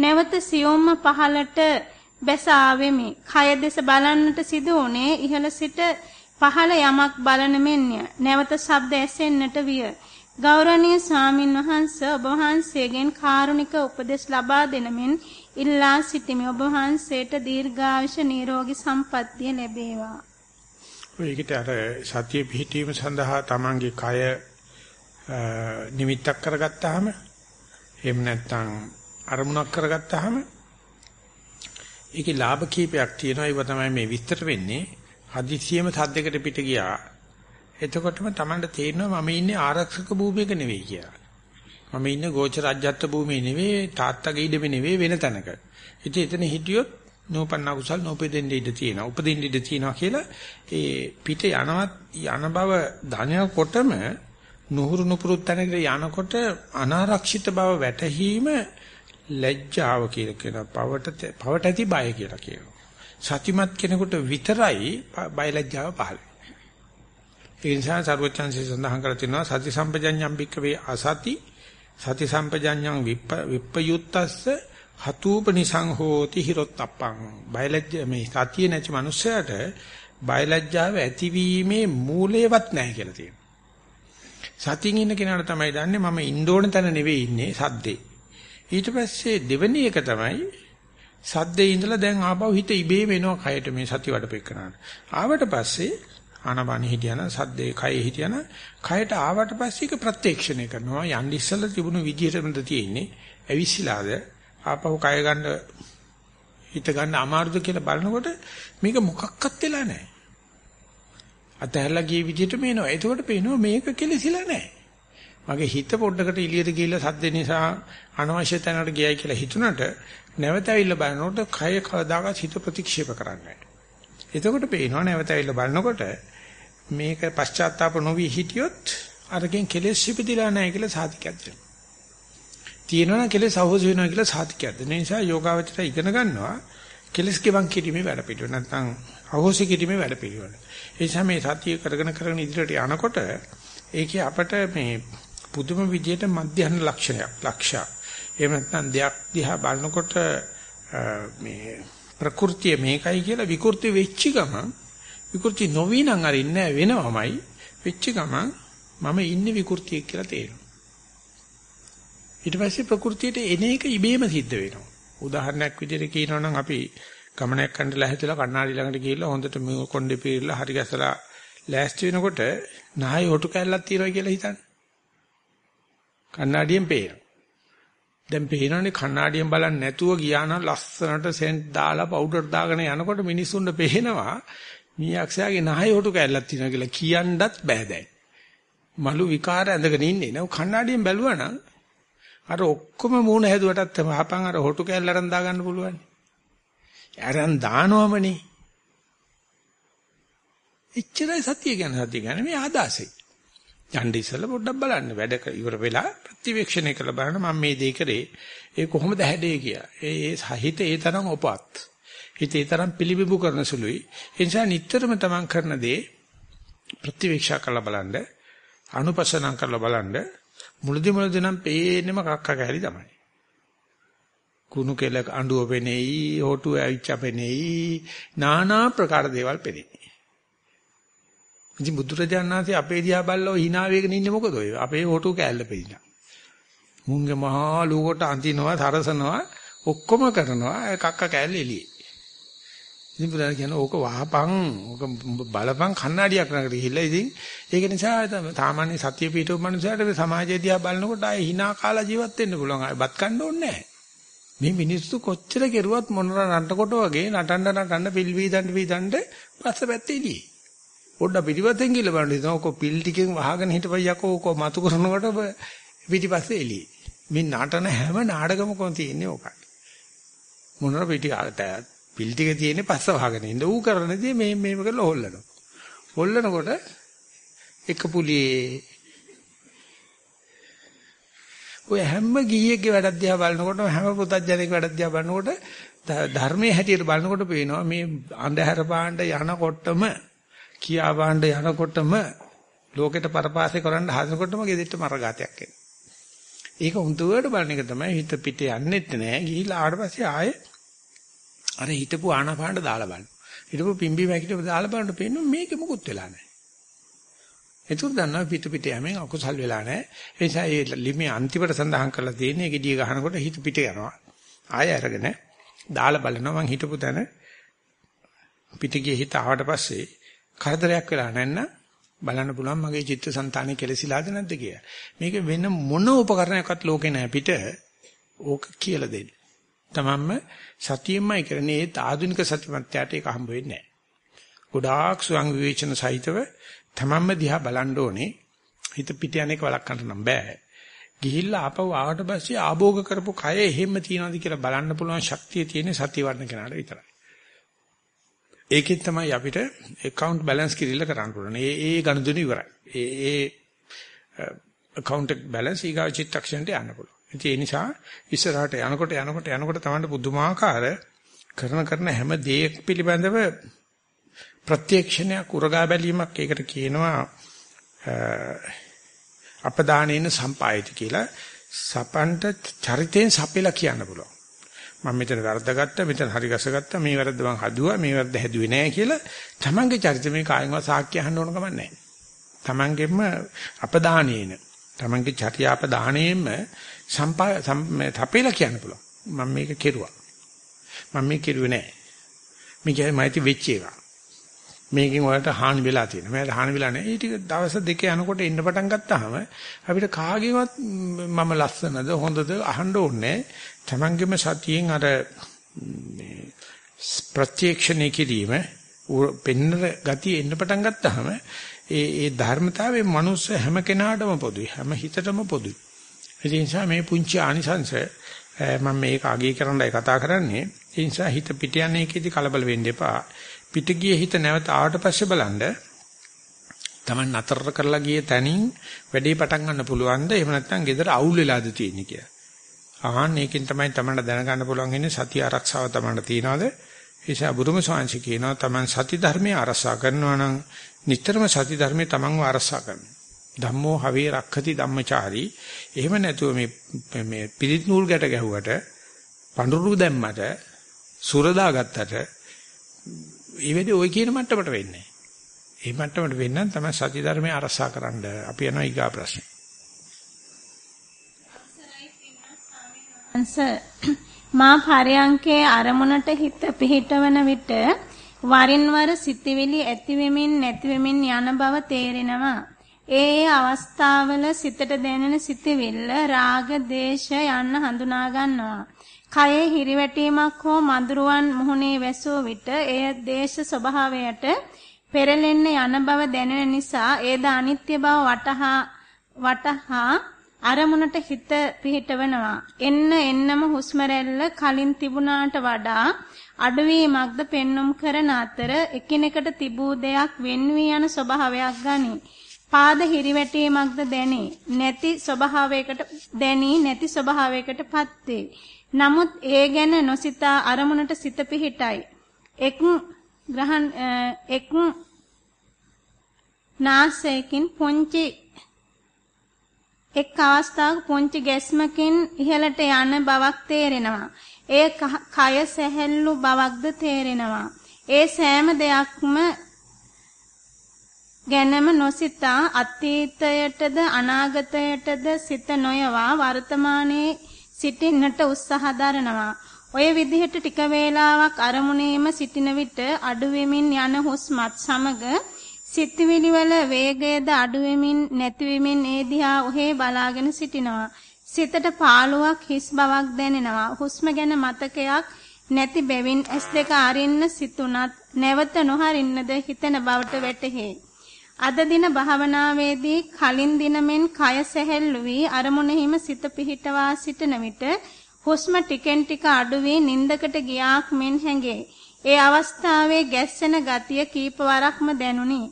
නැවත සියොම්ම පහලට බැස ආවෙමි. කය දෙස බලන්නට සිදු වුණේ ඉහළ සිට පහළ යමක් බලන මෙන්ය. නැවත ශබ්ද ඇසෙන්නට විය. ගෞරවනීය ස්වාමින් වහන්සේ ඔබ වහන්සේගෙන් කාරුණික උපදෙස් ලබා දෙනමින් ඉල්ලා සිටිමි. ඔබ වහන්සේට දීර්ඝායුෂ නිරෝගී සම්පන්නිය ලැබේවා. ඔයකට අර සතිය පිහිටීම සඳහා තමන්ගේ කය නිමිත්තක් කරගත්තාම එහෙම නැත්නම් අරමුණක් කරගත්තාම ඒකේ ලාභ කීපයක් තියෙනවා. ඒව තමයි මේ විස්තර වෙන්නේ. හදිසියෙම සද්දයකට පිට ගියා. එතකොටම Tamanට තේරෙනවා මම ඉන්නේ ආරක්ෂක භූමියක නෙවෙයි කියලා. මම ඉන්නේ ගෝචර රාජ්‍යත්ව භූමියේ නෙවෙයි තාත්තගේ ඉඩමේ නෙවෙයි වෙන තැනක. ඉතින් එතන හිටියොත් නෝපන්න කුසල් නෝපෙදෙන්න ඉඩ තියෙනවා. උපදින්න ඉඩ තියෙනවා කියලා ඒ පිට යනවත් යන බව දැනනකොටම නුහුරු නුපුරුත් තැනකට යනකොට අනාරක්ෂිත බව වැටහීම ලැජ්ජාව කියලා කියනවා. පවට පවට ඇති බය කියලා කියනවා. සතිමත් කෙනෙකුට විතරයි බය ලැජ්ජාව පහළ ඒ නිසා සර්වචන්සේ සඳහන් කර තිනවා සති සම්පජඤ්ඤම් භික්කවේ අසති සති සම්පජඤ්ඤං විප්පයුත්තස්ස හතූපනිසං හෝති හිරොත්තප්පං බයලජ්ජ මේ සතිය නැති මනුස්සයාට බයලජ්ජාව ඇතිවීමේ මූලයවත් නැහැ කියලා තියෙනවා. සතියින් ඉන්න කෙනාට තමයි දන්නේ මම ඉන්න ඕන තැන නෙවෙයි ඉන්නේ සද්දේ. ඊට පස්සේ දෙවෙනි එක තමයි සද්දේ ඉඳලා දැන් ආපහු හිත ඉබේම එනවා කයට මේ සති වඩපෙන්නන. ආවට පස්සේ ආනපාන හිටියන සද්දේ කයේ හිටියන කයට ආවට පස්සේ ඒක ප්‍රත්‍යක්ෂණය කරනවා. යන්න ඉස්සෙල්ලා තිබුණු විදිහටමද තියෙන්නේ. ඇවිස්සීලාද ආපහු කය ගන්න හිත ගන්න අමාරුද කියලා බලනකොට මේක මොකක්වත් වෙලා නැහැ. අතහැරලා ගිය විදිහටම එනවා. එතකොට පේනවා මේක කෙලසිලා නැහැ. මගේ හිත පොඩ්ඩකට එළියට ගිහිල්ලා සද්ද නිසා අනවශ්‍ය තැනකට ගියයි කියලා හිතුණට නැවත ඇවිල්ලා බලනකොට කය කවදාකවත් හිත ප්‍රතික්ෂේප කරන්නේ එතකොට පේනවා නැවත ඇවිල්ලා බලනකොට මේක පශ්චාත්තාප නොවි හිටියොත් අරකින් කෙලෙස් ඉපදිලා නැහැ කියලා සාතිකයක් දෙනවා. තියෙනවා කෙලෙස් අවශ්‍ය වෙනවා කියලා සාතිකයක් දෙන නිසා යෝගාවචරය ඉගෙන ගන්නවා කෙලෙස් ගෙවන් කිරීමේ වැඩ පිළිවෙල නැත්නම් අවශ්‍ය කිරීමේ වැඩ පිළිවෙල. ඒ නිසා මේ සතිය කරගෙන කරගෙන ඉදිරියට යනකොට ඒකේ අපට මේ පුදුම විදියට මධ්‍යහන ලක්ෂණයක් ලක්ෂා. එහෙම නැත්නම් දෙයක් දිහා බලනකොට මේ ප්‍රകൃතිය මේකයි කියලා විකෘති වෙච්ච ගමන් විකෘති නොවි නම් අරින්නේ වෙනවමයි වෙච්ච ගමන් මම ඉන්නේ විකෘතියක් කියලා තේරෙනවා. ඊට පස්සේ ප්‍රകൃතියට එන එක ඉබේම සිද්ධ වෙනවා. උදාහරණයක් විදිහට කියනවා නම් අපි ගමනක් කරන්නලා හැදලා කණ්ණාඩි ළඟට ගිහිල්ලා හොඳට මේ කොණ්ඩේ පීරලා හරි ගැසලා ලෑස්ති වෙනකොට නායි ඔටු කැල්ලක් තියනවා කියලා හිතන්න. කණ්ණාඩියෙන් පේනවා. දැන් පේනවනේ කණ්ණාඩියෙන් බලන්නේ නැතුව ගියා නම් ලස්සනට සෙන්ට් දාලා පවුඩර් දාගෙන යනකොට මිනිස්සුන්ට පේනවා මීයක්ෂයාගේ නහය හොටු කැල්ලක් තියෙනවා කියලා කියන්නත් බෑ දැන්. මලු විකාර ඇඳගෙන ඉන්නේ නෝ කණ්ණාඩියෙන් බැලුවා නම් අර ඔක්කොම මූණ හැදුවටත් වහපන් අර හොටු කැල්ල අරන් දා ගන්න පුළුවන්. අරන් දානවමනේ. එච්චරයි සතිය කියන්නේ සතිය කියන්නේ මේ ආදාසෙයි. යන්න ඉස්සෙල්ලා පොඩ්ඩක් බලන්න වැඩ ඉවර වෙලා ප්‍රතිවේක්ෂණය කරලා බලන්න මම මේ දේ කරේ ඒ කොහොමද හැදේ කියලා. ඒ ඒ සහිත ඒ තරම් ඔපත්. හිත ඒ තරම් පිළිබිඹු කරන සුළුයි. ඒ නිසා නිටතරම තමන් කරන දේ ප්‍රතිවේක්ෂා කරලා බලන්න, අනුපසනම් කරලා බලන්න මුලදි මුලදි නම් පේන්නේම කක්ක කැලි තමයි. කුණු කෙල අඬුව පෙනෙයි, හොටු ඇවිච්ච පෙනෙයි, নানা ප්‍රකාර දේවල් පෙනෙයි. ඉතින් බුදුරජාණන් වහන්සේ අපේ දිහා බල්ලෝ hina වේගෙන ඉන්නේ මොකද ඔය? අපේ හොටු කෑල්ල පෙන්නන. මුංගේ මහා ලෝකට අඳිනවා, තරසනවා, ඔක්කොම කරනවා. කක්ක කෑල්ල එළියේ. ඉතින් බුදුරජාණන් කියන ඕක වහපන්, ඕක බලපන් කන්නඩියක් නකට ගිහිල්ලා ඉතින් ඒක නිසා සාමාන්‍ය සතිය පිටු මනුස්සයට මේ සමාජය දිහා බලනකොට ආයේ hina කාලා ජීවත් වෙන්න පුළුවන්. ආයේ බත් කන්න ඕනේ නැහැ. මේ මිනිස්සු කොච්චර කෙරුවත් මොනර නටකොට වගේ නටන්න නටන්න පිල් වීදන්න වීදන්න පස්ස පැත්තේ එළියේ. පොඩ්ඩ පිටිපස්සෙන් ගිහලා බලන්න හිතනවා ඔක පිල් ටිකෙන් වහගෙන හිටපයි යකෝ ඔක මතු කරනකොට පිටිපස්සේ එළියේ. මේ නටන හැම නාටකමකම තියෙන්නේ ඕකයි. මොනර පිටි පිල් ටික තියෙන්නේ පස්ස වහගෙන ඉන්න. ඌ කරනදී මේ මේව කරලා හොල්ලනවා. හොල්ලනකොට එක පුලියේ ඔය හැම ගිහියෙක්ගේ වැඩක් දිහා බලනකොට හැම පුතත්ජනෙක් වැඩක් දිහා බලනකොට ධර්මයේ හැටියට බලනකොට පේනවා මේ අන්ධහැර පාණ්ඩ යනකොටම කියා පාණ්ඩ යනකොටම ලෝකෙට පරපාසය කරන්න හදනකොටම ගෙදෙට්ට මරගාතයක් එනවා. ඒක හුදුවට බලන එක තමයි හිත පිට යන්නෙත් නෑ. ගිහිල්ලා ආවට පස්සේ ආයේ අර හිතපු ආනාපානට දාලා බලන්න. හිතපු පිම්බි වැකිට දාලා බලනකොට පේනවා මේක මොකුත් වෙලා නෑ. එතකොට දන්නවා පිට පිට යමින් අකුසල් වෙලා නැහැ. ඒ නිසා මේ ලිමේ අන්තිමට සඳහන් කරලා තියෙන්නේ gediy ගහනකොට හිත පිට යනවා. ආය අරගෙන දාලා බලනවා මං හිතපු තැන පිට ගියේ හිත ආවට පස්සේ කරදරයක් වෙලා නැන්න බලන්න පුළුවන් මගේ චිත්තසංතානෙ කෙලසිලාද නැද්ද කියලා. මේක වෙන මොන උපකරණයක්වත් ලෝකේ නැහැ පිට ඕක කියලා දෙන්න. තමන්ම සතියෙමයි කරන්නේ ඒ ආධුනික සතිමත්යට ඒක හම්බ වෙන්නේ නැහැ. ගොඩාක් ස්වං විවේචන සහිතව තමන්ම දිහා බලන්න ඕනේ. හිත පිට යන එක වළක්වන්න නම් බෑ. ගිහිල්ලා ආපහු ආවට පස්සේ ආභෝග කරපු කය එහෙම තියනවාද කියලා බලන්න පුළුවන් ශක්තිය තියෙන සතිය වර්ණ කෙනාට විතරයි. ඒකෙන් තමයි අපිට account balance කිරිල්ල කරන්න පුළුවන්. ඒ ඒ ගණදුන ඉවරයි. ඒ ඒ account balance ඊගා චිත්තක්ෂණයට යන්න පුළුවන්. ඒ නිසා ඉස්සරහට යනකොට යනකොට යනකොට තමයි පුදුමාකාර කරන කරන හැම දෙයක් පිළිබඳව ප්‍රත්‍යක්ෂණයක් උරගා බැලීමක් ඒකට කියනවා අපදානේන සම්පායති කියලා සපන්ට චරිතෙන් සපෙලා කියන්න පුළුවන්. මම මෙතන වැරද්දගත්තා මෙතන හරි ගසගත්තා මේ වැරද්ද මං හදුවා මේ වැරද්ද හැදුවේ නෑ කියලා තමන්ගේ චරිත මේ කායින්වත් සාක්ෂි අහන්න ඕන කමක් නෑ. තමන්ගෙම අපදානේන තමන්ගේ චර්යාපදානේම සම්පා තපේලා කියන්න පුළුවන්. මම මේක කෙරුවා. මම මේක කෙරුවේ නෑ. මේක මයිති වෙච්ච එකක්. මේකෙන් ඔයාලට හානි වෙලා තියෙනවා. මට හානි වෙලා නැහැ. ඒ ටික දවස් දෙක යනකොට එන්න පටන් ගත්තාම අපිට කාගේවත් මම ලස්සනද හොඳද අහන්න ඕනේ. තමන්ගේම සතියෙන් අර ප්‍රත්‍යක්ෂණය කිරීම පෙන්නර ගතිය එන්න පටන් ගත්තාම ඒ ඒ ධර්මතාවයේ මනුස්ස හැම කෙනාටම පොදුයි. හැම හිතටම පොදුයි. ඒ නිසා මේ පුංචි ආනිසංශ මම මේක අගය කරන්නයි කතා කරන්නේ. ඒ නිසා හිත පිට යන එකේදී කලබල වෙන්න එපා. පිටගිය හිත නැවත ආවට පස්සේ බලන්න Taman නතර කරලා ගිය තැනින් වැඩේ පටන් ගන්න පුළුවන්ද එහෙම නැත්නම් gedara අවුල් වෙලාද තියෙන්නේ කියලා. ආහන් ඒකෙන් තමයි Tamanට දැනගන්න පුළුවන් ඉන්නේ සතිය ආරක්ෂාව Tamanට තියනවාද? ඒසා බුදුම ස්වාංශ කියනවා Taman සති ධර්මයේ ආරක්ෂා කරනවා නම් නිතරම සති ධර්මයේ Tamanව ආරක්ෂා කරනවා. ධම්මෝ හවේ රක්ඛති ධම්මචාරී. එහෙම නැතුව මේ මේ පිළිත් නූල් ගැට ගැහුවට පඳුරු දැම්මට සුරදා ගත්තට ඒ වෙලේ ওই කියන මට්ටමට වෙන්නේ ඒ මට්ටමට වෙන්න තමයි සති ධර්මයේ අරසා කරන්න අපි යනවා ඊගා ප්‍රශ්න. මා පරයන්කේ අරමුණට හිත පිහිටවන විට වරින් වර සිතවිලි ඇති වෙමින් නැති වෙමින් යන බව තේරෙනවා. ඒ ඒ අවස්ථාවල සිතට දැනෙන සිතවිල්ල රාග, දේශ යන්න හඳුනා ගන්නවා. කයේ හිරිවැටීමක් හෝ මදුරුවන් මුහුණේ වැසූ විට එය දේශ ස්වභාවයට පෙරලෙන්න යන බව දැනෙන නිසා ඒද අනිත්‍ය බව වටහා වටහා අරමුණට හිත පිහිටවනවා. එන්න එන්නම හුස්ම කලින් තිබුණාට වඩා අඩුවීමක්ද පෙන්눔 කරන අතර එකිනෙකට තිබූ දෙයක් වෙන් වී යන ස්වභාවයක් ගනී. පාද හිරිවැටීමක්ද දැනේ. නැති ස්වභාවයකට දැනී නැති ස්වභාවයකටපත් වේ. නමුත් ඒ ගැන නොසිතා අරමුණට සිත පිහිටයි. එක් ග්‍රහන් එක් නාසයකින් පොන්චි එක් අවස්ථාවක පොන්චි ගැස්මකින් ඉහළට යන බවක් තේරෙනවා. ඒ කය සැහැල්ලු බවක්ද තේරෙනවා. ඒ සෑම දෙයක්ම ගැනම නොසිතා අතීතයටද අනාගතයටද සිත නොයවා වර්තමානයේ සිටින්නට උත්සාහ දරනවා. ඔය විදිහට ටික වේලාවක් අරමුණේම සිටින විට අඩු වෙමින් යන හුස්මත් සමග සිතවිලි වල වේගයද අඩු වෙමින් නැති වෙමින් ඒ දිහා ඔහේ බලාගෙන සිටිනවා. සිතට පාළුවක් හිස් බවක් දැනෙනවා. හුස්ම ගැන මතකයක් නැති බැවින් S2 අරින්න සිතුණත් නැවත නොහරින්නද හිතන බවට වැටහේ. අද දින භාවනාවේදී කලින් දිනමෙන් කය සැහැල්ලු වී අරමුණෙහිම සිත පිහිටවා සිටන විට හුස්ම ටිකෙන් ටික අඩු වී නින්දකට ගියාක් මෙන් හැඟේ. ඒ අවස්ථාවේ ගැස්සෙන ගතිය කීප වරක්ම දැනුනි.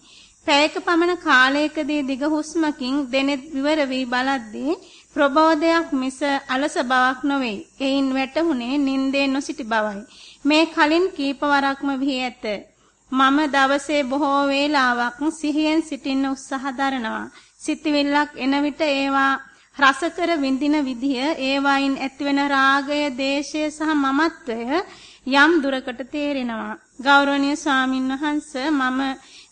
පැයක පමණ කාලයකදී දිග හුස්මකින් දෙනෙත් විවර වී බලද්දී ප්‍රබෝධයක් මිස අලස බවක් නොවේ. එයින් වැටහුනේ නින්දේ නොසිටි බවයි. මේ කලින් කීප වරක්ම වී ඇත. මම දවසේ බොහෝ වේලාවක් සිහියෙන් සිටින්න උත්සාහ දරනවා. සිතවිල්ලක් එන විට ඒවා රසකර විඳින විදිය, ඒවායින් ඇතිවන රාගය, දේශය සහ මමත්වය යම් දුරකට තේරෙනවා. ගෞරවනීය ස්වාමින්වහන්ස මම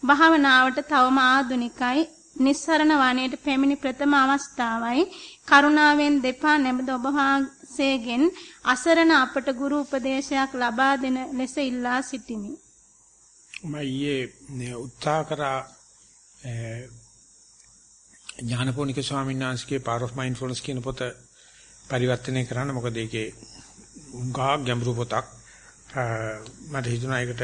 භාවනාවට තවම ආදුනිකයි. නිස්සරණ වණයට පැමිණි ප්‍රථම අවස්ථාවයි. කරුණාවෙන් දෙපා නැමද ඔබ වහන්සේගෙන් අසරණ අපට ගුරු උපදේශයක් ලබා දෙන ලෙස ඉල්ලා සිටිමි. මම ඊයේ උත්සාහ කරා ඥානපෝනික ස්වාමීන් වහන්සේගේ Power of Mindfulness කියන පොත පරිවර්තනය කරන්න මොකද ඒකේ උංගා ගැඹුරු පොතක් මට හිතුණා ඒකට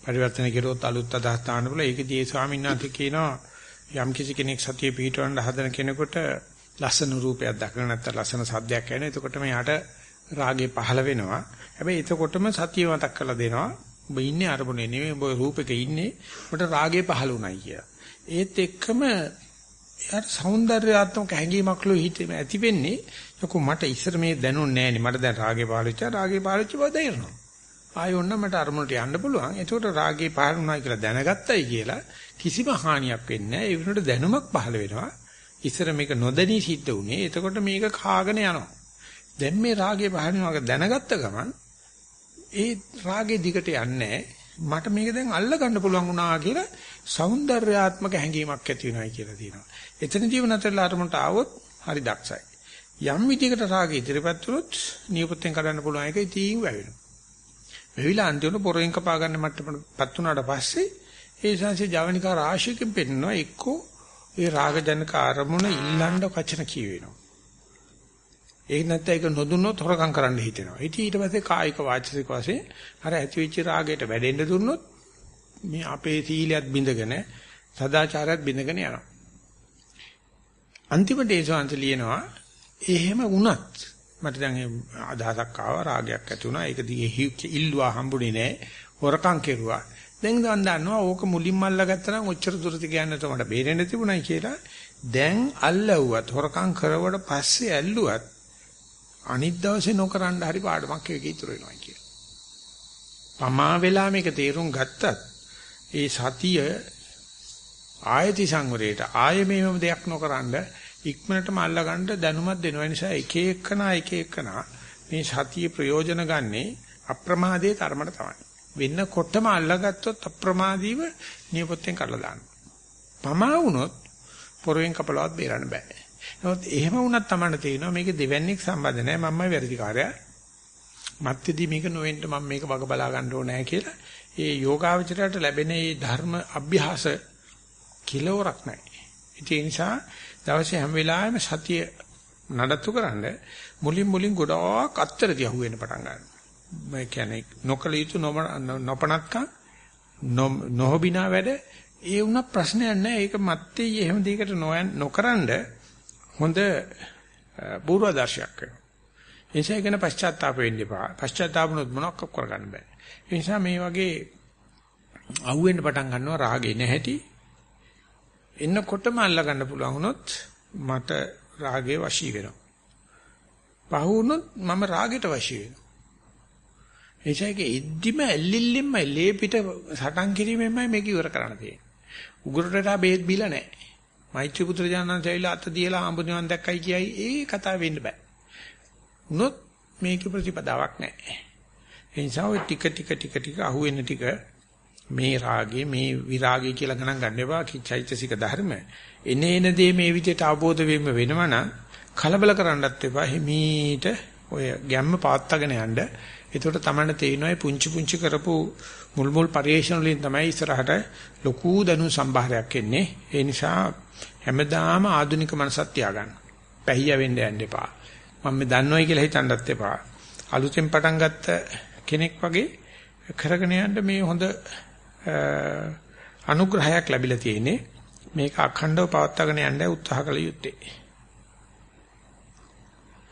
පරිවර්තන කෙරුවොත් අලුත් අදහස් දාන්න පුළුවන්. ඒකදී ඒ ස්වාමීන් වහන්සේ කියනවා යම් කිසි කෙනෙක් සතිය පිහිටවන්න හදන කෙනෙකුට ලස්සන රූපයක් දකින නැත්නම් ලස්සන සද්දයක් ඇහෙන. එතකොට මෙයාට රාගේ පහළ වෙනවා. හැබැයි එතකොටම සතිය මතක් කරලා දෙනවා. ඔබ ඉන්නේ අරමුණේ නෙමෙයි ඔබ රූපෙක ඉන්නේ. ඔබට රාගේ පහළුණයි කියලා. ඒත් එක්කම එයාට సౌందర్యාත්මක හැඟීමක්ලු හිතේ ඇති වෙන්නේ යකෝ මට ඉස්සර මේ දැනුන්නේ නෑනේ. මට දැන් රාගේ පාලුච්චා රාගේ පාලුච්ච බව දැනෙනවා. ආයෙ ඔන්න මට අරමුණට යන්න පුළුවන්. එතකොට රාගේ පාරුණා කියලා දැනගත්තයි කියලා කිසිම හානියක් වෙන්නේ නෑ. ඒ වෙනුවට දැනුමක් පහළ වෙනවා. ඉස්සර මේක නොදැනී සිද්ධ වුණේ. එතකොට මේක කාගෙන යනවා. දැන් මේ රාගේ පහළනවා දැනගත්ත ගමන් ඒ රාගේ දිගට යන්නේ මට මේක දැන් අල්ල ගන්න පුළුවන් වුණා කියලා సౌందర్యාත්මක හැඟීමක් ඇති වෙනවා කියලා තියෙනවා. එතනදීම නැතරලා අරමුණට ආවොත් හරි දක්ෂයි. යම් විදිහකට රාගේ ඉදිරිපත් වුණොත් නියපොත්තෙන් කඩන්න පුළුවන් එක ඉතින් වැවෙනවා. වෙවිලා අන්තිමට පොරෙන් කපා ගන්න මට්ටමටපත් වුණාට පස්සේ ඒ සංසේ ජවනිකා රාශියකින් පෙන්නනවා එක්කෝ ඒ රාගජනක අරමුණ ඉල්ලන්න වචන කියවෙනවා. ඒක නැත්නම් ඒක නොදුන්නොත් හොරකම් කරන්න හිතෙනවා. ඉතින් ඊට පස්සේ කායික වාචික වශයෙන් අර ඇතිවිච්ච රාගයට වැඩෙන්න දුන්නොත් මේ අපේ සීලයත් බිඳගෙන සදාචාරයත් බිඳගෙන යනවා. අන්තිමට ඒ ශාන්ත ලියනවා එහෙම වුණත් මට දැන් අදහසක් ආවා රාගයක් ඇති වුණා ඒක දිගේ ඉල්ලුවා හම්බුනේ නැහැ හොරකම් කෙරුවා. දැන් මම දන්නවා ඕක මුලින්ම අල්ලගත්තා නම් ඔච්චර දුරට කියන්න තමයි බේරෙන්න තිබුණයි කියලා. දැන් අල්ලවුවත් හොරකම් කරවට පස්සේ ඇල්ලුවත් අනිත් දවසේ නොකරන්න හරි පාඩමක් එක ඉතුරු වෙනවා කියලා. පමා වෙලා මේක තේරුම් ගත්තත් ඒ සතිය ආයති සංවරයට ආය මේවම දෙයක් නොකරනද ඉක්මනටම අල්ලගන්න දැනුමක් දෙනවා. නිසා එක එකනා එක එකනා මේ සතිය ප්‍රයෝජන ගන්නේ අප්‍රමාදයේ තරමට තමයි. වෙන්නකොටම අල්ලගත්තොත් අප්‍රමාදීව නියපොත්තෙන් කඩලා දානවා. පමා වුණොත් පොරවෙන් කපලවත් බේරන්න බෑ. නමුත් එහෙම වුණත් Tamanට තේරෙනවා මේක දෙවන්නේක් සම්බන්ධ නැහැ මමයි වැඩිකාරයා. මත්‍යදී මේක නොවෙන්න මම මේක වග බලා ගන්න ඕනේ කියලා. ඒ යෝගාවචරයට ලැබෙන මේ ධර්ම අභ්‍යාස කිලවරක් නැහැ. ඒ නිසා දවසේ හැම වෙලාවෙම සතිය නඩත්තු කරන්න මුලින් මුලින් ගොඩාක් අත්තරදී අහුවෙන්න පටන් ගන්නවා. මේ කියන්නේ නොකල යුතු නොපනත්කම් නොහොබිනා වැඩ ඒ වුණා ප්‍රශ්නයක් නැහැ. ඒක මත්තේ එහෙම දෙයකට නොකරනද හොඳ පූර්වාදර්ශයක් වෙනවා. ඒ නිසා කියන පශ්චාත්තාප වෙන්න එපා. පශ්චාත්තාපුනොත් මොනවක් කරගන්න බෑ. ඒ නිසා මේ වගේ අහුවෙන්න පටන් ගන්නවා රාගේ නැහැටි. එන්නකොටම අල්ල ගන්න පුළුවන් වුණොත් මට රාගේ වශී වෙනවා. පහ වුණොත් මම රාගෙට වශී වෙනවා. එයිසයික ඉද්දිම ඇල්ලිල්ලින්ම ලේ පිට සටන් කිරීමෙන්මයි මේක ඉවර කරන්න තියෙන්නේ. උගුරට බේත් බීලා නැහැ. මෛත්‍රී පුත්‍රජානන්ත ඇවිල්ලා අත දීලා හම්බුනිවන් දැක්කයි කියයි ඒ කතාව වෙන්න බෑ. උනොත් මේකේ ප්‍රතිපදාවක් නැහැ. ඒ නිසා ඔය ටික ටික ටික ටික අහුවෙන ටික මේ රාගේ මේ විරාගේ කියලා ගණන් ගන්න එපා චෛතසික ධර්ම. එනේන දේ මේ විදිහට අවබෝධ වෙන්න වෙනවනම් කලබල කරන්නත් එපා. හිමීට ඔය ගැම්ම පාත්තගෙන යන්න. එතකොට තමයි තේරෙනවා පුංචි පුංචි කරපු මුල් මුල් පරිේශන වලින් තමයි ඉස්සරහට ලොකු දනු සම්භාරයක් එන්නේ. ඒ නිසා හැමදාම ආධුනික මනසක් තියාගන්න. පැහිය වෙන්න යන්න එපා. මම මේ දන්නවයි කියලා හිතන්නත් එපා. අලුතෙන් පටන් ගත්ත කෙනෙක් වගේ කරගෙන යන්න මේ හොඳ අනුග්‍රහයක් ලැබිලා තියෙන්නේ. මේක අඛණ්ඩව පවත්වාගෙන යන්න උත්සාහ කළ යුත්තේ.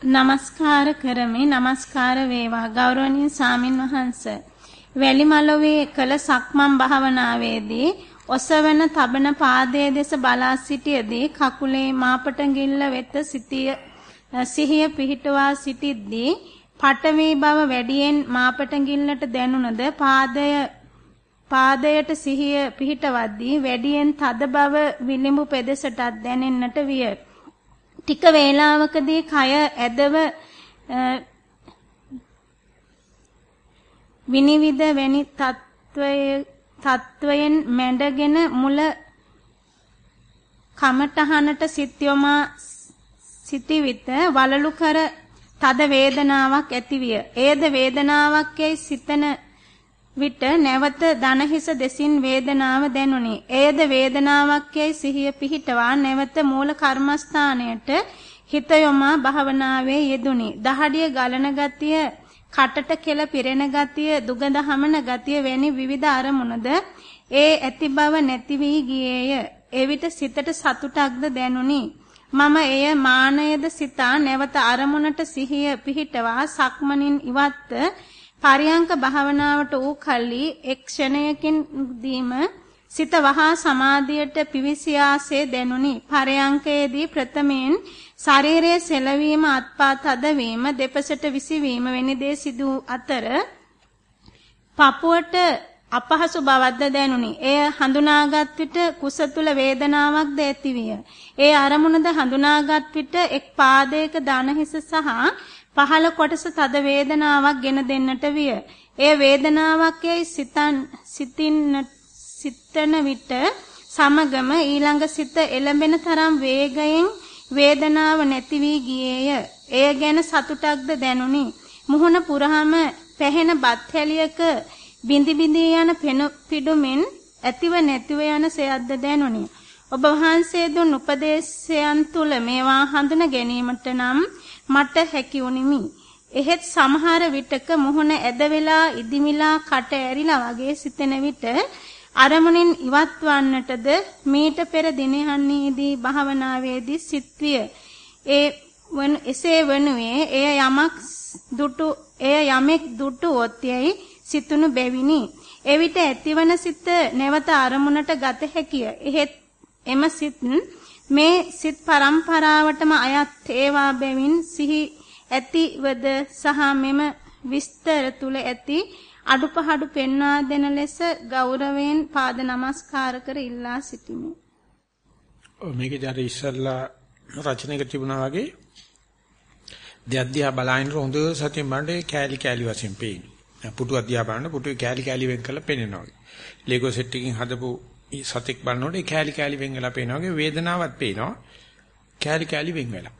নমස්කාර කරමි. নমස්කාර වේවා ගෞරවනීය සාමින් වහන්ස. වැලිමලුවේ කළ සක්මන් භාවනාවේදී ඔසවන තබන පාදයේ දෙස බලා සිටියේදී කකුලේ මාපටඟිල්ල වෙත සිටිය සිහිය පිහිටවා සිටිද්දී පටවි බව වැඩියෙන් මාපටඟිල්ලට දැනුණද පාදය පාදයට සිහිය පිහිටවද්දී වැඩියෙන් තද බව විලිඹු පෙදෙසටත් දැනෙන්නට විය. ටික වේලාවකදී කය ඇදව විනිවිද වැනි තත්වයේ තත්වයෙන් මැඩගෙන මුල කමටහනට සිත් යොමා සිටිවිත වලලු කර තද වේදනාවක් ඇතිවිය. ඒද වේදනාවක් යයි සිතන විට නැවත දනහිස දෙසින් වේදනාව දැනුනි. ඒද වේදනාවක් යයි සිහිය පිහිටවා නැවත මූල කර්මස්ථානයට හිත යොමා භාවනාවේ යෙදුනි. දහඩිය ගලන ගතිය කටට කෙල පිරෙන ගතිය, දුගඳ හමන ගතිය වැනි විවිධ අරමුණද ඒ ඇති බව නැති වී ගියේය. එවිට සිතට සතුටක්ද දැනුනි. මම එය මානයද සිතා නැවත අරමුණට සිහිය පිහිටවා සක්මනින් ඉවත්ත පරියංක භාවනාවට ඌ කල්ලි එක් ක්ෂණයකින් දීම සිත වහා සමාධියට පිවිසියාසේ දැනුනි. පරයන්කයේදී ප්‍රථමයෙන් ශරීරයේ සෙලවීම අත්පා තදවීම දෙපසට විසිවීම වැනි දේ සිදු අතර පපුවට අපහසු බවක්ද දැනුනි. එය හඳුනාගත් විට කුස තුල වේදනාවක්ද ඇතිවිය. ඒ අරමුණද හඳුනාගත් විට එක් පාදයක දනහිස සහ පහළ කොටස තද වේදනාවක් ගෙන දෙන්නට විය. එය වේදනාවක් යයි සිතන් සිතින් සිතන විට සමගම ඊළඟ සිත එළඹෙන තරම් වේගයෙන් වේදනාව නැති වී ගියේය. එය ගැන සතුටක්ද දැනුනි. මුහුණ පුරාම පැහෙන බත් හැලියක බිඳි බිඳි යන පෙන පිඩුමින් ඇතිව නැතිව යන සයද්ද දැනුනි. ඔබ වහන්සේ දුන් උපදේශයන් තුල මේවා හඳුන ගැනීමට නම් මට හැකි වුනිමි. එහෙත් සමහර විටක මුහුණ ඇද වෙලා ඉදිමිලා කට ඇරිලා වගේ සිතෙන විට අරමුණින් ඉවත් වන්නටද මීට පෙර දිනයන්හිදී භාවනාවේදී සිත්විය. ඒ වන එසේ වනුවේ එය යමක් දුටු එය යමෙක් දුටුවොත් යයි සිතුණු බැවිනි. එවිට ඇතිවන සිත නැවත අරමුණට ගත හැකිය. එහෙත් එම සිත් මේ සිත් පරම්පරාවටම අයත් ඒවා බැවින් සිහි ඇතිවද සහ මෙම විස්තර තුල ඇති අඩුපහඩු පෙන්වා දෙන ලෙස ගෞරවයෙන් පාද නමස්කාර කර ඉල්ලා සිටිමි. මේකේ ජර ඉස්සල්ලා රචනයක තිබුණා වගේ දෙයද්දියා බලහින්න හොඳ සතියෙන් බලන්නේ කෑලි කෑලි වශයෙන් පේන්නේ. පුටු අධ්‍යා බලන්න පුටුවේ කෑලි කෑලි වෙන් කරලා පේනවා. ලේගෝ සෙට් එකකින් හදපු සතෙක් බලනකොට ඒ කෑලි කෑලි වෙන් වෙලා පේනවා වගේ වේදනාවක් පේනවා. කෑලි කෑලි වෙන් වෙලා.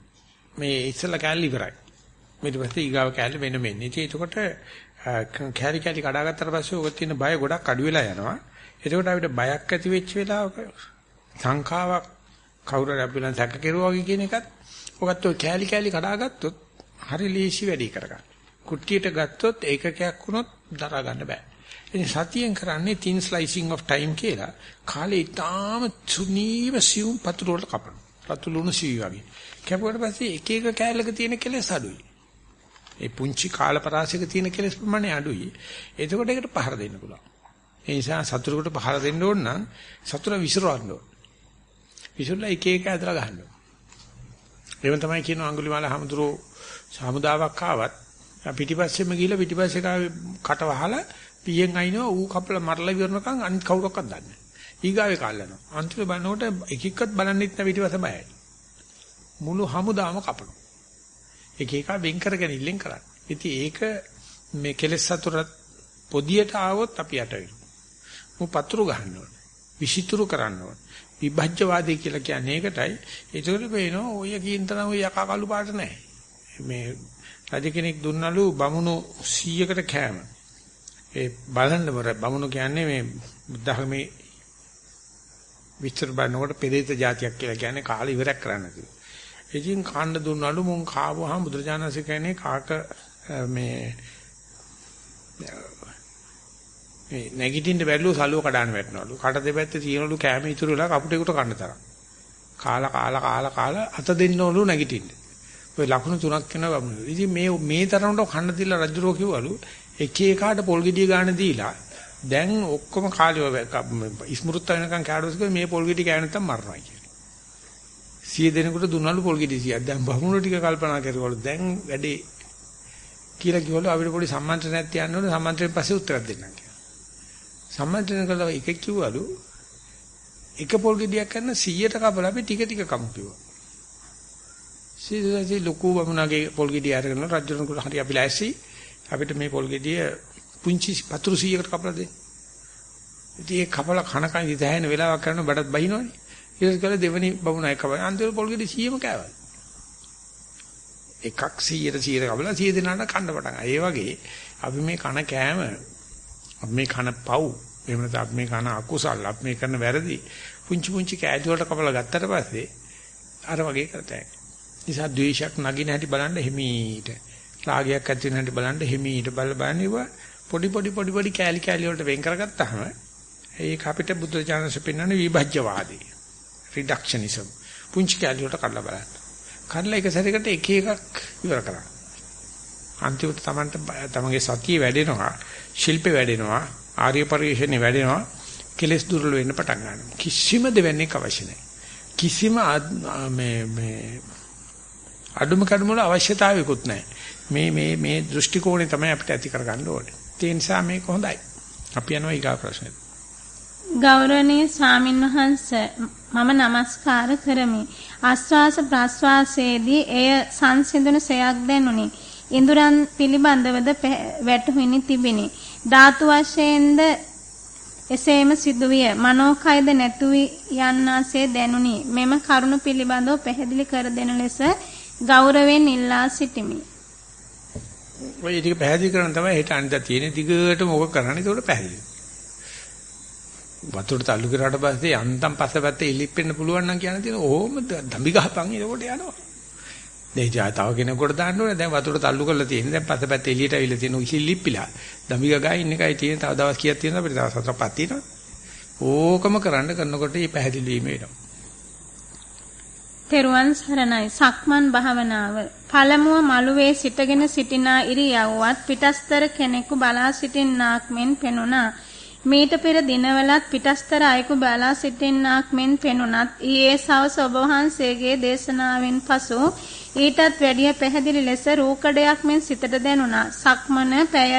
මේ ඉස්සල්ලා කෑලි ඉවරයි. ඊට පස්සේ ඊගාව කෑලි වෙන මෙන්නේ. ඉතින් එතකොට කෑලි කෑලි කඩාගත්තට පස්සේ ඔක තියෙන බය ගොඩක් අඩු වෙලා යනවා. එතකොට අපිට බයක් ඇති වෙච්ච වෙලාවක සංඛාවක් කවුරු හරි අපිලන් සැක කෙරුවා වගේ කියන එකත් ඔකත් ඔය කෑලි කෑලි කඩාගත්තොත් හරි ලීසි වැඩි කරගන්න. කුට්ටියට ගත්තොත් ඒකකයක් වුණොත් දරා ගන්න බෑ. ඉතින් සතියෙන් කරන්නේ thin slicing of time කියලා. කාලේ ඊටාම සුනීව සියුම් පතුරු වල කපන. පතුළුණු සීවි වගේ. කැපුවට පස්සේ එක එක කෑල්ලක තියෙන කෙලෙස් අඩුයි. ඒ පුංචි කාලපරාසයක තියෙන කෙලෙස් ප්‍රමාණය අඩුයි. එතකොට ඒකට පහර දෙන්න පුළුවන්. ඒ නිසා සතුරකට පහර දෙන්න ඕන නම් සතුර විසිරවන්න ඕන. විසිරලා එක එක ඇදලා ගන්න ඕන. එහෙම තමයි කියන අඟුලිමාල හමුදුරෝ සමුදාවක් ආවත් පිටිපස්සෙම ගිහිල්ලා පිටිපස්සේ කට වහලා පියෙන් අයින්නවා ඌ කපලා මරලා ඉවරනකම් අනිත් කවුරක්වත් දන්නේ නැහැ. ඊගාවේ කල්ලනවා. අන්තිම බලනකොට එක එක්කත් බලන්නෙත් නැ පිටිපස්ස බයයි. මුළු හමුදාම කපනවා. එක එක වෙන් කරගෙන ඉල්ලෙන් කරන්නේ. ඉතින් ඒක මේ කෙලෙස් සතුරත් පොදියට ආවොත් අපි යට වෙනවා. මු පතුරු ගන්න ඕනේ. විසිතුරු කරන්න ඕනේ. විභජ්‍යවාදී කියලා කියන්නේ ඒකටයි. ඒකට පේනවා ඔය කියන තරම් ඔය යකා කළු පාට නැහැ. මේ රජ කෙනෙක් දුන්නලු බමුණු 100කට කෑම. ඒ බලන්න බර බමුණු කියන්නේ මේ බුද්ධහමේ විස්තර බලනකොට පෙරේත జాතියක් කියලා කියන්නේ කාලේ ඉවරයක් කරන්න කියලා. ඉතින් කාණ්ඩ දුන්නලු මුන් කාවහම බුදුරජාණන්සේ කියන්නේ කාක මේ මේ නැගිටින්න බැරිලු සලුව කඩාන වැටෙනවලු. කට දෙපැත්තේ තියෙනලු කැම ඉතුරු වෙලා කපුටේකට කන්න තරම්. කාලා කාලා කාලා කාලා අත දෙන්නවලු නැගිටින්න. ඔය ලකුණු තුනක් වෙනවා බමුණු. ඉතින් මේ මේ තරමට කන්න දීලා රජුරෝ කිව්වලු එක එකාට පොල් ගෙඩිය ගන්න දීලා දැන් ඔක්කොම කාලේ ඉස්මෘත් වෙනකන් කෑඩොස් මේ පොල් ගෙඩි කෑ නැත්තම් මරනවා කියලා. සිය දෙනෙකුට දුන්නලු පොල් ගෙඩි 100ක්. දැන් බමුණු ටික කල්පනා කරවලු දැන් වැඩේ කියලා කිව්වලු අපිට පොඩි සම්මන්ත්‍රණයක් තියන්න ඕනේ සම්මන්ත්‍රණයෙන් පස්සේ උත්තරයක් දෙන්නම් කියලා. සම්මන්ත්‍රණ කළා එක කිව්වලු එක පොල් ගෙඩියක් කරන 100ට කපලා අපි ටික ටික කමු කිව්වා. සීසසි ලොකු වමුණගේ පොල් ගෙඩිය අරගෙන රජුණුකට හරි අපි ලෑස්ති අපිට මේ පොල් ගෙඩිය පුංචි පතුරු 100කට කපලා දෙන්න. ඉතින් ඒ කපලා කන කන ඉතහැන වෙලාවක් කරන බඩත් බහිනවනේ. ඊට කල දෙවනි බමුණයි කපලා අන්තිම පොල් ගෙඩිය 100ම කෑවා. එකක් 100ට 100 කපලා 100 දෙනාට කන්න පටන් ඒ වගේ අපි මේ කන කෑම අපි මේ කන පව් එහෙම නැත්නම් අපි මේ කන අකුසල් අපි මේ කරන වැරදි පුංචි පුංචි කෑලි වලට කපලා ගත්තට පස්සේ අර වගේ කරතයි. නිසා ද්වේෂයක් නගින හැටි බලන්න හිමීට. රාගයක් ඇති වෙන හැටි බලන්න හිමීට බල බලන්නේවා පොඩි පොඩි පොඩි පොඩි කෑලි කෑලි වලට වෙන් කරගත්තාම ඒක අපිට බුද්ධ ඥානස පෙන්වන්නේ විභජ්‍යවාදී. රිඩක්ෂනිසම්. පුංචි කෑලි වලට කඩලා බලන්න. කඩලා එක සැරයකට එක එකක් ඉවර කරන්න. අන්තිමට Tamanට තමන්ගේ සතිය වැඩෙනවා, ශිල්පේ වැඩෙනවා, ආර්ය පරිශ්‍රණේ වැඩෙනවා, කෙලස් දුර්වල වෙන්න පටන් ගන්නවා. කිසිම දෙවන්නේක් අවශ්‍ය නැහැ. කිසිම මේ මේ අඩුම කඩුම වල අවශ්‍යතාවයකුත් නැහැ. මේ මේ මේ දෘෂ්ටි කෝණය තමයි අපිට ඇති කරගන්න ඕනේ. ඒ නිසා මේක හොඳයි. අපි යනවා ඊගා ප්‍රශ්නෙට. ගෞරවනීය ස්වාමින්වහන්ස මම নমස්කාර කරමි. ආස්වාස ප්‍රාස්වාසයේදී එය සංසිඳුණු සයක් දැනුනි. ඉඳුරන් පිළිබඳවද වැටහුණි තිබිනි. ධාතු වශයෙන්ද එසේම සිදුවිය. මනෝකයද නැතුවි යන්නාසේ දැනුනි. මෙම කරුණ පිළිබඳව පැහැදිලි කර දෙන ලෙස ගෞරවයෙන් ඉල්ලා සිටිමි. ඔය ටික පැහැදිලි කරන තමයි හෙට අනිදා තියෙන දිගට මොකක් කරන්නේ ඒකට පැහැදිලි. වතුරට තල්ලු කරාට පස්සේ යන්තම් පස්සපැත්තේ ඉලිප්පෙන්න පුළුවන් නම් කියන තියෙන ඕම දම්බි ගහපන් ඒකට යනවා. දැන් ජා තව කෙනෙකුට දාන්න ඕනේ දැන් වතුරට තල්ලු කරලා තියෙන දැන් පස්සපැත්තේ එළියට අවිලා තියෙන ඉලිප්පිලා දම්බි ගගා ඉන්න එකයි තියෙන තව දවස් කීයක් තියෙනවද අපිට දවස් හතරක් පහ තියෙනවා. ඕකම කරන්න කරනකොට මේ පැහැදිලි වීම එනවා. තෙරුවන් සරණයි සක්මන් භාවනාව පළමුව මළුවේ සිටගෙන සිටිනා ඉරියව්වත් පිටස්තර කෙනෙකු බලා සිටින්නාක් මෙන් පෙනුණා මීට පෙර දිනවලත් පිටස්තර අයෙකු බලා සිටින්නාක් මෙන් පෙනුනත් ඊයේ සවස ඔබ වහන්සේගේ දේශනාවෙන් පසු ඊටත් වැඩිය පැහැදිලි ලෙස රූකඩයක් මෙන් සිතට දැනුණා. සක්මන පැය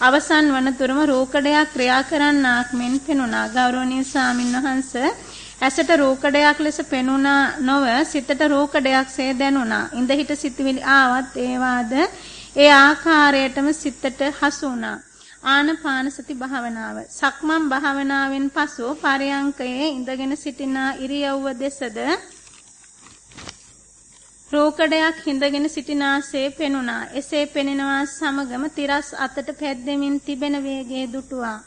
අවසන් වනතුරුම රූකඩයක් ක්‍රියා කරන්නාක් මෙන් පෙනුණා. ගෞරවනීය ස්වාමින්වහන්ස ඇසට රූකඩයක් ලෙස පෙනුණා නොව සිතට රූකඩයක්සේ දැනුණා. ඉඳ හිට සිතවිලි ආවත් ඒවාද ඒ ආකාරයටම සිතට හසු වුණා. ආනපාන සති භාවනාව. සක්මන් භාවනාවෙන් පසු පරයන්කයේ ඉඳගෙන සිටින ඉරියව්ව දෙසද රෝකඩයක් හිඳගෙන සිටිනාසේ පෙනුණා. එසේ පෙනෙනවා සමගම තිරස් අතට පැද්දෙමින් තිබෙන වේගයේ දුටුවා.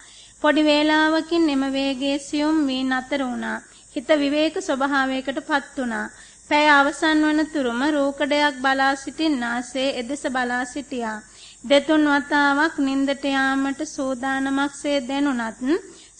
පොඩි වේලාවකින් එම වේගයේ සියුම් වී නතර වුණා. හිත විවේක ස්වභාවයකටපත් වුණා. පැය අවසන් වන තුරුම රෝකඩයක් බලා සිටින්නාසේ එදෙස බලා සිටියා. දෙතුන් වතාවක් නින්දට යාමට සූදානමක්සේ දැනුණත්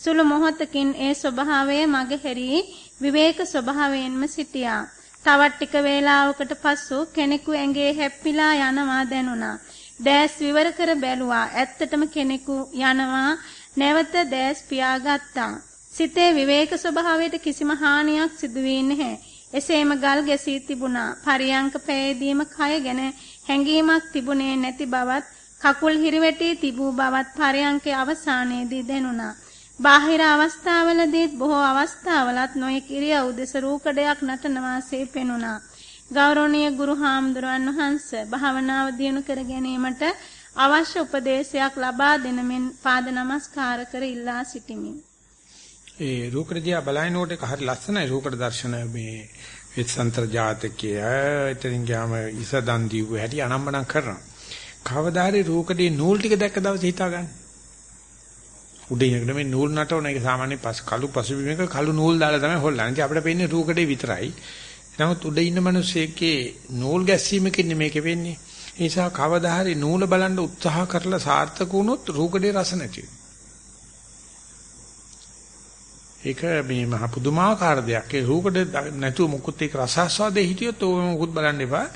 සුළු මොහොතකින් ඒ ස්වභාවය මගහැරී විවේක ස්වභාවයෙන්ම සිටියා. තවත් ටික වේලාවකට පසු කෙනෙකු ඇඟේ හැප්පිලා යනවා දැනුණා. දැස් විවර කර බැලුවා. ඇත්තටම කෙනෙකු යනවා නැවත දැස් පියාගත්තා. සිතේ විවේක ස්වභාවයට කිසිම හානියක් සිදු වෙන්නේ නැහැ. එසේම ගල් ගැසී තිබුණා. පරියංක පෑදීම කය ගැන හැඟීමක් තිබුණේ නැති බවත් කකුල් හිරිවැටී තිබූ බවත් පරයන්කේ අවසානයේදී දැනුණා. බාහිර අවස්ථාවලදීත් බොහෝ අවස්ථාවලත් නොයෙක් ඉරියව් දෙස රූකඩයක් නටනවාසේ පෙනුණා. ගෞරවනීය ගුරු හාමුදුරන් වහන්සේ භාවනාව දියුණු කර ගැනීමට අවශ්‍ය උපදේශයක් ලබා දෙන මෙන් පාද නමස්කාර කර ඉල්ලා සිටිමි. ඒ රූකඩ දිහා බලනකොට ඒක හරි ලස්සනයි රූකඩ දර්ශන මේ විත්සන්තර ජාතකය එතනින් ගියාම ඉසදන් දීපු හැටි අනම්මනම් කරනවා. කවදා හරි රූකඩේ නූල් ටික දැක්ක දවසේ හිතා ගන්න. උඩින් එකට මේ නූල් නටවන එක සාමාන්‍ය පස් කළු පසුබිමක කළු නූල් දාලා තමයි හොල්ලන්නේ. ඉතින් අපිට පේන්නේ රූකඩේ විතරයි. නමුත් උඩ ඉන්න මිනිස්සෙක්ගේ නූල් ගැස්සීමකින් මේක වෙන්නේ. ඒ නිසා කවදා හරි නූල බලන්න උත්සාහ කරලා සාර්ථක වුණොත් රූකඩේ රස නැති වෙනවා. ඒක මේ මහ පුදුමාකාර දෙයක්. ඒ රූකඩ නැතුව මුකුත් ඒක රසාස්වාදේ හිටියොත් ඕක මුකුත් බලන්න එපා.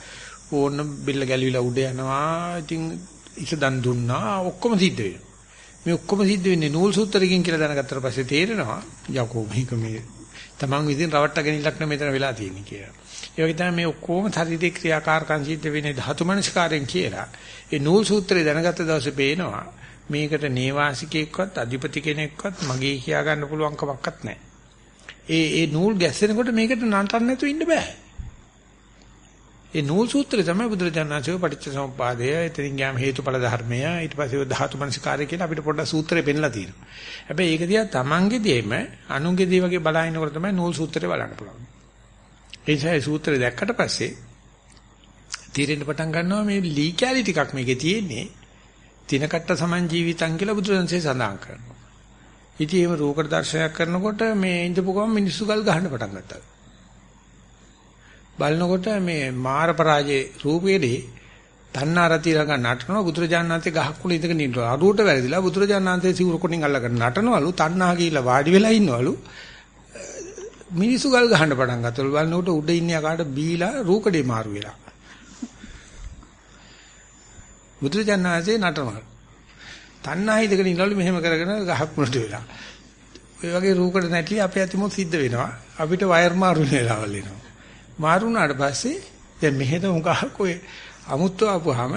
ඕන බිල්ල ගැලවිලා උඩ යනවා. ඉතින් ඉස දන් දුන්නා. ඔක්කොම සිද්ධ වෙනවා. මේ ඔක්කොම සිද්ධ වෙන්නේ නූල් සූත්‍රයෙන් කියලා දැනගත්තට පස්සේ තේරෙනවා යකෝ මේක මේ තමන් විදිහින් රවට්ටගෙන ඉලක්ක මෙතන වෙලා තියෙන්නේ කියලා. ඒ වගේ තමයි මේ ඔක්කොම ශරීරේ ක්‍රියාකාරකම් සිද්ධ වෙන්නේ ධාතු මනස්කාරයෙන් කියලා. ඒ නූල් සූත්‍රය දැනගත්ත දවසේ පේනවා මේකට නේවාසිකයෙක්වත් අධිපති කෙනෙක්වත් මගේ කියා ගන්න පුළුවන් කමක්වත් නැහැ. ඒ ඒ නූල් ගැස්සෙනකොට මේකට නටන්න නැතුව ඉන්න බෑ. ඒ නූල් සූත්‍රය තමයි බුදුරජාණන්සේ පටිච්චසමුප්පාදය, එතනින් ගියාම හේතුඵල ධර්මය, ඊට පස්සේ ධාතු මනසිකාරය කියලා අපිට පොඩ්ඩක් සූත්‍රය පෙන්නලා තියෙනවා. හැබැයි ඒක දිහා තමන්ගේදීම අනුන්ගේදී වගේ බලහිනකොට තමයි නූල් සූත්‍රය බලන්න පුළුවන්. ඒ නිසා සූත්‍රය දැක්කට පස්සේ තීරෙන්න පටන් ගන්නවා මේ ලී කැලි ටිකක් මේකේ තියෙන්නේ. තිනකට්ට සමන් ජීවිතං කියලා බුදුරජාණන්සේ සඳහන් කරනවා. ඉතින් එහෙම රූකඩ දර්ශනයක් කරනකොට මේ ඉඳපු ගමන් මිනිස්සු ගල් ගහන්න පටන් ගත්තා. බලනකොට මේ මාර පරාජේ රූපයේදී තණ්හාරති ළඟ නටනවා බුදුරජාණන්සේ ගහක් උඩ ඉඳගෙන ඉන්නවා. අරුවට වැරදිලා බුදුරජාණන්සේ සිවුර කොටින් අල්ලගෙන නටනවලු තණ්හා කියලා වාඩි වෙලා ඉන්නවලු. මිනිස්සු ගල් ගහන්න පටන් ගත්තලු. බලනකොට උඩ ඉන්න යකාට බීලා රූකඩේ මාරු වෙලා. බුදුරජාණන්සේ නටනවා. තණ්හා හිතගෙන ඉන්නවලු මෙහෙම කරගෙන ගහක් මුලට වෙලා. ඔය වගේ රූකඩ නැටි අපේ අතිමොත් සිද්ධ වෙනවා. අපිට වයර් මාරු වෙලාවල් එනවා. මාරු වුණාට පස්සේ දැන් මෙහෙට උගහක් ඔය අමුත්තු ආපුවාම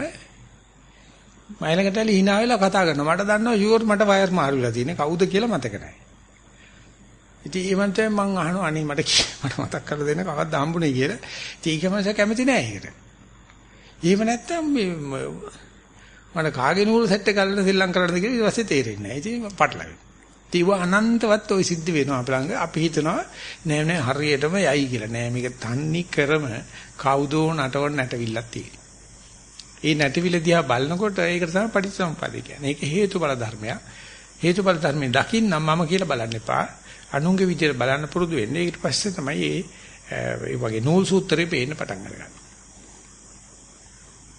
මයිලකටලි hina වෙලා කතා කරනවා. මට දන්නවා යුවර් මට වයර් මාරු වෙලා තියෙන්නේ. කවුද කියලා මතක නැහැ. ඉතින් ඊමණට මං අහනවා අනේ මට <laughs> මට මතක් කරලා දෙන්න කවද්ද හම්බුනේ කියලා. ඉතින් ඒකමස කැමති නෑ ඒකට. එහෙම නැත්තම් මේ මට කාගේ නූල් සෙට් එක අල්ලන සෙල්ලම් කරන්නද කියලා ඊට පස්සේ තේරෙන්නේ නැහැ. ඉතින් පටලවෙනවා. ඒව අනන්තවත් ඔය සිද්ධ වෙනවා අපේ ළඟ. අපි හිතනවා නෑ නෑ හරියටම යයි කියලා. නෑ මේක තන්නේ කරම කවුදෝ නටවන්න නැටවිල්ලක් තියෙනවා. ඒ නැටවිල දිහා බලනකොට ඒකට තමයි පටිච්චසමුප්පාදේ කියන්නේ. ඒක හේතුඵල ධර්මයක්. හේතුඵල ධර්මයෙන් දකින්නම් මම කියලා බලන්න එපා. අනුන්ගේ විදියට බලන්න පුරුදු වෙන්නේ. ඊට පස්සේ තමයි ඒ වගේ නූල් සූත්‍රේ පේන්න පටන් අරගන්නේ.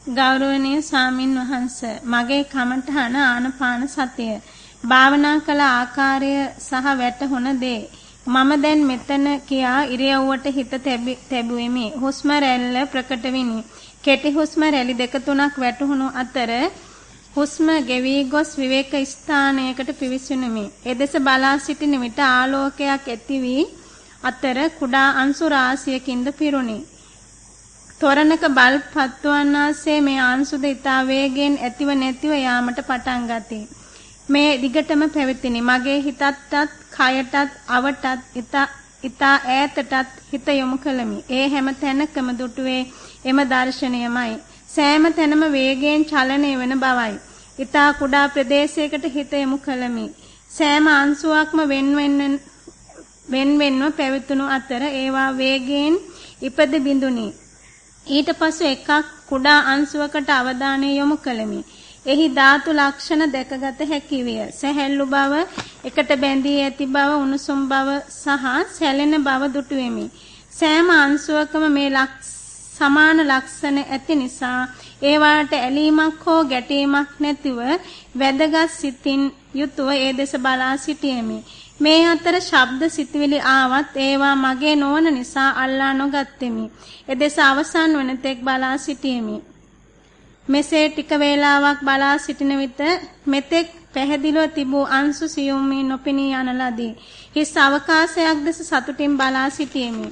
ගෞරවනීය සාමින් වහන්ස මගේ කමඨහන ආනපාන සතිය භාවනා කළ ආකාරය සහ වැටහුණ දේ මම දැන් මෙතන කියා ඉරියව්වට හිත තැබුවෙමි හුස්ම රැල්ල ප්‍රකට විනි කෙටි හුස්ම රැලි දෙක තුනක් වැටහුණු අතර හුස්ම ගෙවි ගොස් විවේක ස්ථානයකට පිවිසුනුමි. එදෙස බලා සිටින විට ආලෝකයක් ඇති වී අතර කුඩා අංශු රාශියකින්ද පිරුණි. තොරණක බල්බ් පත්වන්නාසේ මේ අංශුද ඊතා වේගෙන් ඇතිව නැතිව යාමට පටන් ගතී. මේ දිගටම පැවතිනි. මගේ හිතටත්, කයටත්, අවටත් ඊතා ඊතා ඈතටත් හිත යොමු කළමි. ඒ හැම තැනකම දුටුවේ එම දර්ශනයමයි. සෑම තැනම වේගයෙන් චලනය වෙන බවයි. ඊතා කුඩා ප්‍රදේශයකට හිත යොමු කළමි. සෑම අංශුවක්ම වෙන් වෙන්වෙන්ව පැවතුණු අතර ඒවා වේගයෙන් ඉපද බිඳුනි. ඊට පසු එකක් කුඩා අංශුවකට අවධානය යොමු කළෙමි. එහි ධාතු ලක්ෂණ දැකගත හැකි විය. සැහැල්ලු බව, එකට බැඳී ඇති බව, උණුසුම් බව සහ සැලෙන බව දුටුවෙමි. සෑම අංශුවකම මේ සමාන ලක්ෂණ ඇති නිසා ඒවාට ඇලීමක් හෝ ගැටීමක් නැතිව වැදගත් සිතින් යුතුව ඒ දෙස බලා සිටියෙමි. මේ අතර ශබ්ද සිතුවිලි ආවත් ඒවා මගේ නොවන නිසා අල්ලා නොගත්ෙමි. එදෙස අවසන් වන තෙක් බලා සිටියෙමි. මෙසේ ටික වේලාවක් බලා සිටින විට මෙතෙක් පැහැදිලිව තිබූ අංශු සියුම්මී නොපෙනී යන ලදී. හිස් අවකාශයක් දෙස සතුටින් බලා සිටියෙමි.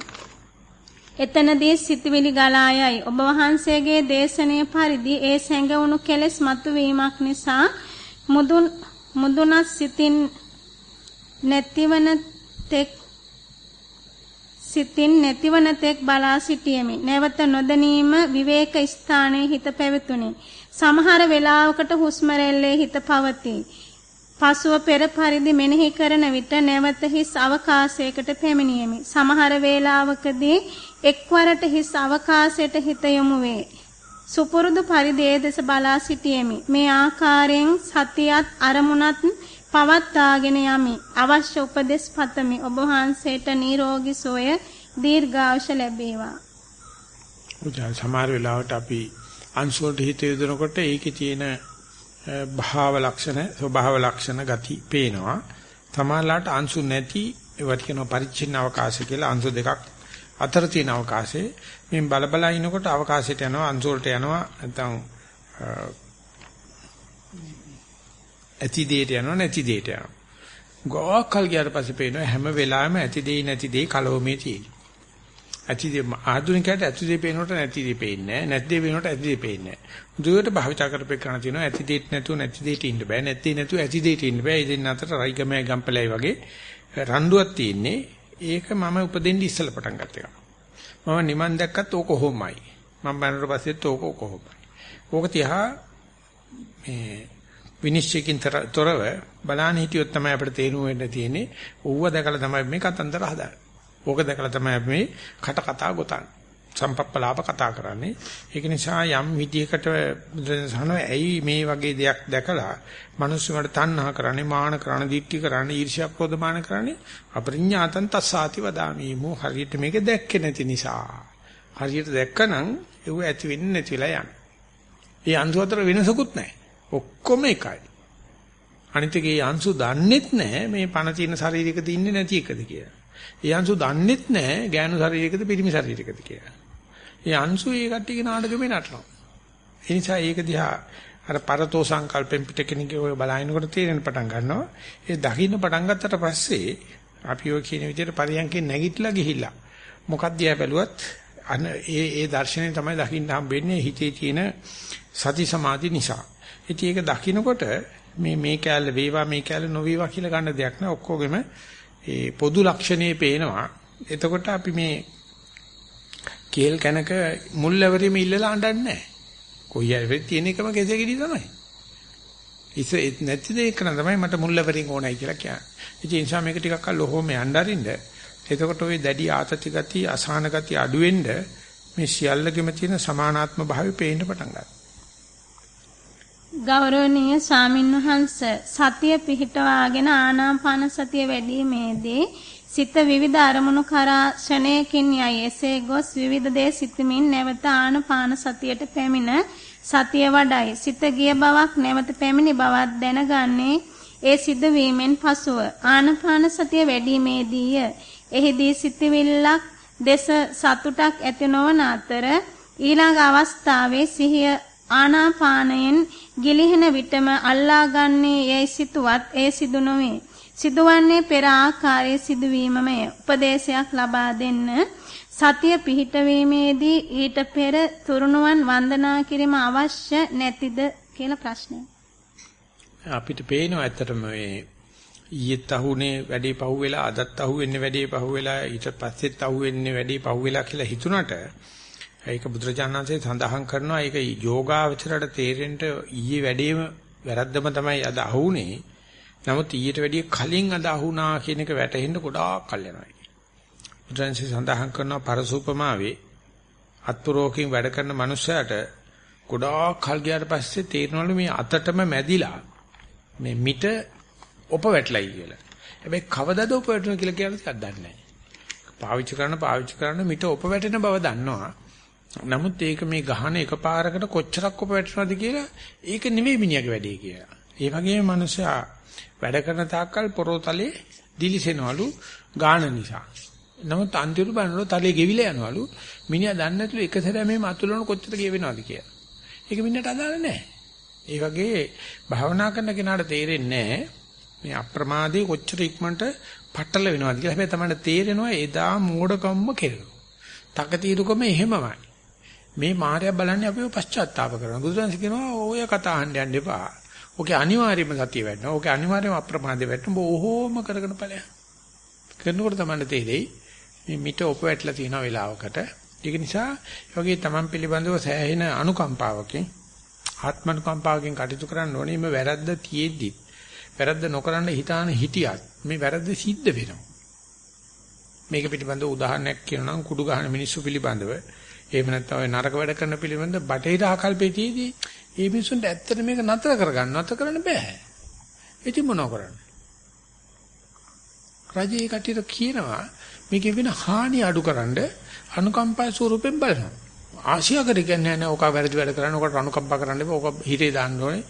එතනදී සිතවිලි ගලා යයි. ඔබ වහන්සේගේ දේශනය පරිදි ඒ සැඟවුණු කෙලෙස් මතුවීමක් නිසා මුදුන් මුදුනස් සිතින් නැතිවන තෙක් සිතින් නැතිවන තෙක් බලා සිටියෙමි. නැවත නොදැනීම විවේක ස්ථානයේ හිත පැවතුණි. සමහර වෙලාවකට හුස්ම හිත පවතී. පසුව පෙර පරිදි මෙනෙහි කරන විට නැවත හිස් අවකාශයකට පැමිණියෙමි. සමහර වේලාවකදී එක්වරට හිස් අවකාශයට හිත යොමු වේ. සුපුරුදු පරිදි ඒ දෙස බලා සිටියෙමි. මේ ආකාරයෙන් සතියත් අරමුණත් පවත්වාගෙන යමි. අවශ්‍ය උපදෙස් පතමි. ඔබ වහන්සේට නිරෝගී සෝය දීර්ඝායුෂ ලැබේවා. උදා සමහර වෙලාවට අපි අංශුවලට හිත යොදනකොට ඒකේ තියෙන භාව ලක්ෂණ, ස්වභාව ලක්ෂණ ගති පේනවා. සමහරලාට අංශු නැති ඒවට කියනවා පරිච්ඡින්න අවකාශය කියලා අංශු දෙකක් අතර තියෙන අවකාශයේ මේ බලබලා ඉනකොට අවකාශයට යනවා අංශු වලට යනවා නැත්නම් ඇති දෙයට යනවා නැති දෙයට යනවා. ගෝකල් ගියාට පස්සේ පේනවා හැම වෙලාවෙම ඇති දෙයි නැති දෙයි කලවමේ තියෙනවා. ඇති දෙය ආධුනිකයට ඇති දෙය පේනකොට නැති දෙය පේන්නේ නැහැ. නැති දෙය පේනකොට ඇති දෙය පේන්නේ නැහැ. දුවට භාවිතා කරපේ කරන තියෙනවා ඇති දෙයට නැතුව නැති දෙයට ඉන්න බෑ. නැති නැතුව ඇති දෙයට ඉන්න බෑ. ඒ දෙන්න අතර රයිගමයි ගම්පලයි වගේ රණ්ඩුවක් තියෙන්නේ. ඒක මම උපදින්න ඉස්සලා පටන් ගත්ත එක. මම නිවන් දැක්කත් ඕක කොහොමයි. මම බැලුවට පස්සෙත් ඕක කොහොමයි. ඕක තියා මේ විනිශ්චයකින් තොරව බලන්න හිටියොත් තමයි අපිට තේරුම් වෙන්න තියෙන්නේ. ඌව දැකලා තමයි මේ කතන්දර හදාන්නේ. ඕක දැකලා තමයි අපි මේ කට කතා ගොතන්නේ. සම්පප්පලාප කතා කරන්නේ. ඒක නිසා යම් විදියකට සහන ඇයි මේ වගේ දෙයක් දැකලා මිනිස්සුන්ට තණ්හා කරන්නේ, මාන කරන්නේ, දික්ටි කරන්නේ, ඊර්ෂ්‍යා ප්‍රෝධමාන කරන්නේ අපරිඥාතං තස්සාති වදාමි. මෝ හරියට මේක දැක්කේ නැති නිසා. හරියට දැක්කනම් ඒව ඇති වෙන්නේ නැතිලා යන. ඒ අන්තු අතර වෙනසකුත් නැහැ. ඔක්කොම එකයි. අනිත් එකේ අංශු දන්නෙත් නැහැ මේ පණ තියෙන ශරීරයක තින්නේ නැති එකද කියලා. ඒ අංශු දන්නෙත් නැහැ ගෑනු ශරීරයකද පිරිමි ශරීරයකද කියලා. ඒ අංශු ඒ කට්ටියගේ නාටකෙමේ නටනවා. ඒ නිසා ඒක දිහා අර පරතෝ සංකල්පෙන් පිට කෙනෙක්ගේ ඔය බලහිනකොට තේරෙන පටන් ගන්නවා. ඒ දකින්න පටන් ගත්තට පස්සේ අපි ඔය කියන විදිහට පරියන්කේ නැගිටලා ගිහිල්ලා මොකක්ද යා බැලුවත් අන ඒ ඒ දර්ශනය තමයි දකින්න හම්බෙන්නේ හිතේ තියෙන සති සමාධි නිසා. ඉතින් ඒක දකින්නකොට මේ මේ කැලේ වේවා මේ කැලේ නොවේවා කියලා ගන්න දෙයක් නෑ ඔක්කොගෙම ඒ පොදු ලක්ෂණේ පේනවා. එතකොට අපි මේ කේල් කනක මුල්වැවරීම ඉල්ලලා අඬන්නේ නෑ. කොයි හරි තියෙන එකම කෙසෙගෙඩි තමයි. ඉත නැති දෙයක් නම තමයි මට මුල්වැවරීම ඕනයි කියලා කියන්නේ. ඉතින් ඒ නිසා මේක ටිකක් අල්ල ඔහොම යnderින්ද එතකොට ওই දැඩි ආතති ගති අසහන ගති අඩු වෙන්න මේ සියල්ලගෙම තියෙන සමානාත්ම භාවය පේන්න පටන් ගන්නවා. ගෞරවනීය ස්වාමින්වහන්ස සතිය පිහිටවාගෙන ආනාපාන සතිය වැඩිීමේදී සිත විවිධ අරමුණු කරා ෂණයකින් යයි. එසේ ගොස් විවිධ දේ සිතමින් නැවත ආනාපාන සතියට පැමිණ සතිය වඩයි. සිත ගිය බවක් නැවත පැමිණි බවක් දැනගන්නේ ඒ සිදුවීමෙන් පසුව. ආනාපාන සතිය වැඩිීමේදීය. එහිදී සිතවිල්ලක් දෙස සතුටක් ඇති නොවන අතර ඊළඟ අවස්ථාවේ සිහිය ආනාපානයෙන් ගිලිහෙන විටම අල්ලාගන්නේ යයි සිතුවත් ඒ සිදු නොවේ. සිදුවන්නේ පෙර ආකාරයේ සිදුවීමමය. උපදේශයක් ලබා දෙන්න සතිය පිහිටවීමේදී ඊට පෙර තුරුණුවන් වන්දනා කිරීම අවශ්‍ය නැතිද කියලා ප්‍රශ්නය. අපිට පේනවා ඇත්තටම මේ ඊයේත් අහුනේ වැඩේ පහුවෙලා අදත් අහුවෙන්නේ වැඩේ පහුවෙලා ඊට පස්සෙත් අහුවෙන්නේ වැඩේ පහුවෙලා කියලා හිතුණට ඒක බුදුරජාණන්සේ සඳහන් කරනවා ඒක යෝගාවචරයට තේරෙන්න ඊයේ වැඩේම වැරද්දම තමයි අද අහුනේ නමුත් ඊට වැඩිය කලින් අද අහුණා කියන එක වැටහෙන්න ගොඩාක් කල් යනවා බුදුරජාණන්සේ සඳහන් කරනවා පරසූපමාවේ අත්පුරෝකින් වැඩ කරන මනුස්සයාට ගොඩාක් කල් ගියාට පස්සේ තේරෙනවලු මේ අතටම මැදිලා මේ මිට ඔප වැටලයි කියලා. හැබැයි කවදාද ඔප වැටෙනවා කියලා කියන එකක් දන්නේ නැහැ. පාවිච්චි කරන පාවිච්චි කරන මිට ඔප වැටෙන බව දන්නවා. නමුත් ඒක මේ ගහන එකපාරකට කොච්චරක් ඔප වැටෙනවද කියලා ඒක නෙමෙයි මිනිහගේ වැඩේ කියලා. ඒ වගේම මනුස්සයා වැඩ කරන තාක්කල් පොරොතලේ දිලිසෙනවලු ගාන නිසා. නමුත් අන්තිමට බලනකොට තලේ ගෙවිලා යනවලු මිනිහා දන්නේ නැතුළු එක සැරේ මේ මතුලන කොච්චර ගෙවෙනවද කියලා. ඒක මිනිහට අදාළ නැහැ. ඒ වගේ භාවනා කරන කෙනාට තේරෙන්නේ නැහැ මේ අප්‍රමාදයේ කොච්චර ඉක්මනට පట్టල වෙනවද කියලා. හැබැයි තමයි තේරෙනවා එදා මෝඩකම්ම කෙරෙනවා. තකතිරුකම එහෙමමයි. මේ මායя බලන්නේ අපිව පශ්චාත්තාප කරනවා. බුදුරජාණන් කියනවා ඔය කතා අහන්න යන්න එපා. ඔකේ අනිවාර්යයෙන්ම සතිය වෙන්නවා. ඔකේ අනිවාර්යයෙන්ම අප්‍රමාදේ වෙන්නවා. බොහෝම කරගෙන ඵලයක්. කරනකොට තමයි තේරෙයි මේ මිට ඔප වැටලා තියෙන වෙලාවකට. ඒක නිසා යෝගී තමන් පිළිබඳව සෑහෙන අනුකම්පාවකින් ආත්මනුකම්පාවකින් කටයුතු කරන්න ඕනේ. මේ වැරද්ද තියෙද්දි වැරද්ද නොකරන්න හිතාන හිටියත් මේ වැරද්ද සිද්ධ වෙනවා. මේක පිටිබඳව උදාහරණයක් කියනවා නම් කුඩු ගහන මිනිස්සු පිළිබඳව එහෙම නැත්නම් ඔය නරක වැඩ කරන පිළිබඳ බටහිර ආකල්පයේදී මේ මිනිස්සුන්ට ඇත්තට මේක නතර කරගන්න නැතර කරන්න බෑ. ඉතින් මොනව කරන්නේ? රජේ කටියට කියනවා මේකේ වෙන හානි අඩුකරනද අනුකම්පා ස්වරූපෙන් බලනවා. ආශියාකර කියන්නේ නැහැ ඕක වැරදි වැඩ කරන්න ඕකට අනුකම්පා කරන්න එපා ඕක හිතේ දාන්න ඕනේ.